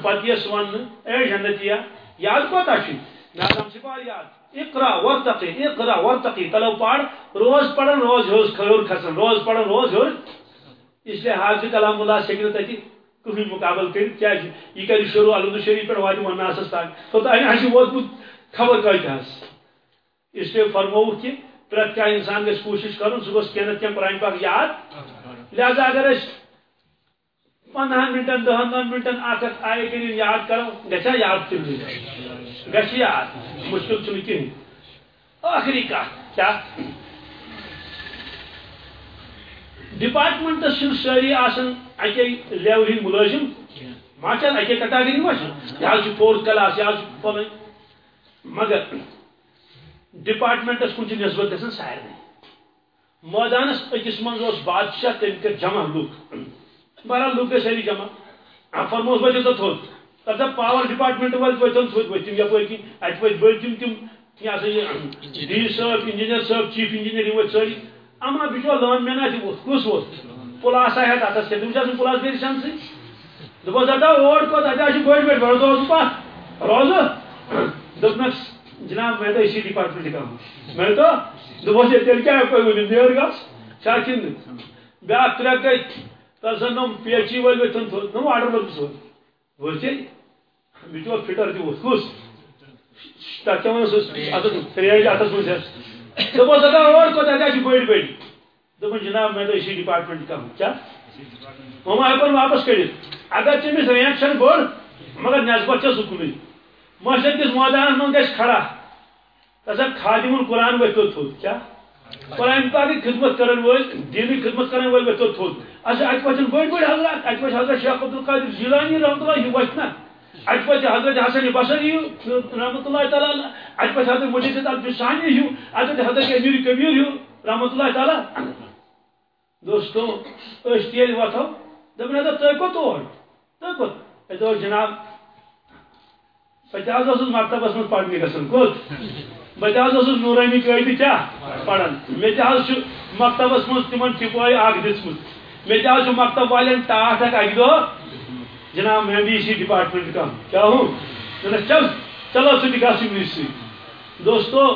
پتہ یس ون اے جنتیا یاد کوتا چھ نادم سپار یاد اقرا ورتقی اقرا ورتقی تلو پڑھ روز پڑھن روز ہیوز کھور کھسن روز پڑھن روز ہیوز اس لیے حافظ کلام اللہ شکر تتی کہیں مقابل کر کیا جی؟ یہ کر شروع الحمد شریف پہ واتہ وناسس تک تو تھی ووتمت خبر کتہ اس لیے فرمو کہ پریت کیا انسان گھس کوشش کرن سہ گوس کینت کین قرآن پاک یاد؟ لہذا اگر اس پندہن منٹن دہن دہن منٹن اکھ اکھ آئے کریم یاد کرو گھا یاد تم گھس یاد، مشکل چھ کہین آخری کت کیا؟ ڈپارٹمنٹس ساری آسان اکے لیول ہند ملازم ماچان اکے کٹاگری ما یہ فورتھ کلاس یہ پن مگر ڈپارٹمنٹس کن نسبت گھن سارے میدانس أکس من بادشاہ تم کر جمع لوک بہرحال لوک گئی ساری جمع فرموس بچے تو تھوت تب پاور ڈپارٹمنٹ وال وتن تھوت وتم یپر کن ات وت بڑ تم تم یہ سا یہ ڈی صاحب انجینئر صاحب چیف انجینئر یم ساری اما بچو لان مین ات ووت کس ووت پلاس آیا تتس کیا تم پلاس گری شان سی دپس ادا اور کت ادا بڑ بڑ بڑ روز پا. روز؟ دپنس جناب میں تو اسی ڈپارٹمنٹ کا ہوں میں تو دپس تیل کیا کوئی ونی نیر گس کیا کن بیا ترے گئی. تسن نم پی ایچ ای ول وتن تھوت نم آرڈر ول سو بولتے بچو فٹر دی ووت کس تک کیا ونس اتس تریج اتس مز دپس ادا اور کو کت ادا بڑ بڑ دپن جناب میں تو اسی ڈپارٹمنٹ کا ہوں کیا ہم ہیکن واپس کڑت اگر تمس ریاکشن بڑ مگر نسبت چھ سکون مسجد کس میدان من گھس کھڑا تسا خادم قرآن ورت تھوت کیا قرآن پاک خدمت کرن ول دینی خدمت کرن ول ورت تھوت اچھا ات پچن بڑ بڑ حضرات ات پچ حضرت شیخ عبد القادر جیلانی رحمۃ اللہ یہ وچنا ات پچ حضرت حسن بصری رحمۃ اللہ تعالی ات پچ حضرت مجید الفسانی ہو ات حضرت امیر کبیر ہو رحمۃ اللہ تعالی دوستو اس تیل وتھو دپن حضرت تہ کو اور تہ کو ادو جناب بچہ اس مکتبس من پڑھنے گھن کت بچہ اس نورانی قید کیا پڑھان مے تہ مکتبس من تم ٹپائی اخ دسمت مے تہ مکتب والن ٹاٹ اک اکہ دہ جناب میں بھی اسی ڈپارٹمنٹ کا کیا ہوں؟ چل چلو سہ گھن سی دوستو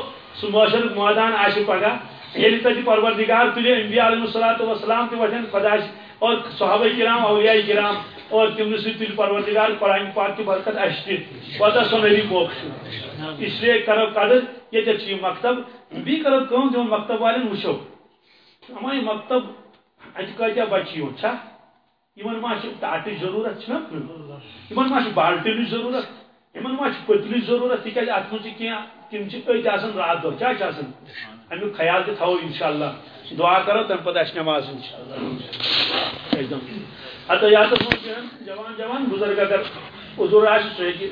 سہ معاشر میدان آہ پگہ یل تتہ پروردگار تلے انبیاء علیہ الصلوۃ والسلام تہ وتھن خدا اور صحابہ کرام، اولیاء کرام اور تم سی تل پروردگار قرآن پاک کی برکت اس تہ پتہ سو نبی موقع اس لیے کرو قدر، یہ مکتب۔ بی کرو کم تم مکتب والن وچو اما یہ مکتب اچھا ات کتیا بچی ہو چھا یمن ما ضرورت چھنا یمن ما ضرورت یمن ما پتلچ ضرورت تکیاز ات من کی تم ات آسان رات دہ کیا آسان امیک خیال تہ تھو انشاءاللہ دعا کرو تم پتہ اس نماز انشاءاللہ یا تو جوان جوان بزرگ اگر حضور آس سہ ہیٚکہِ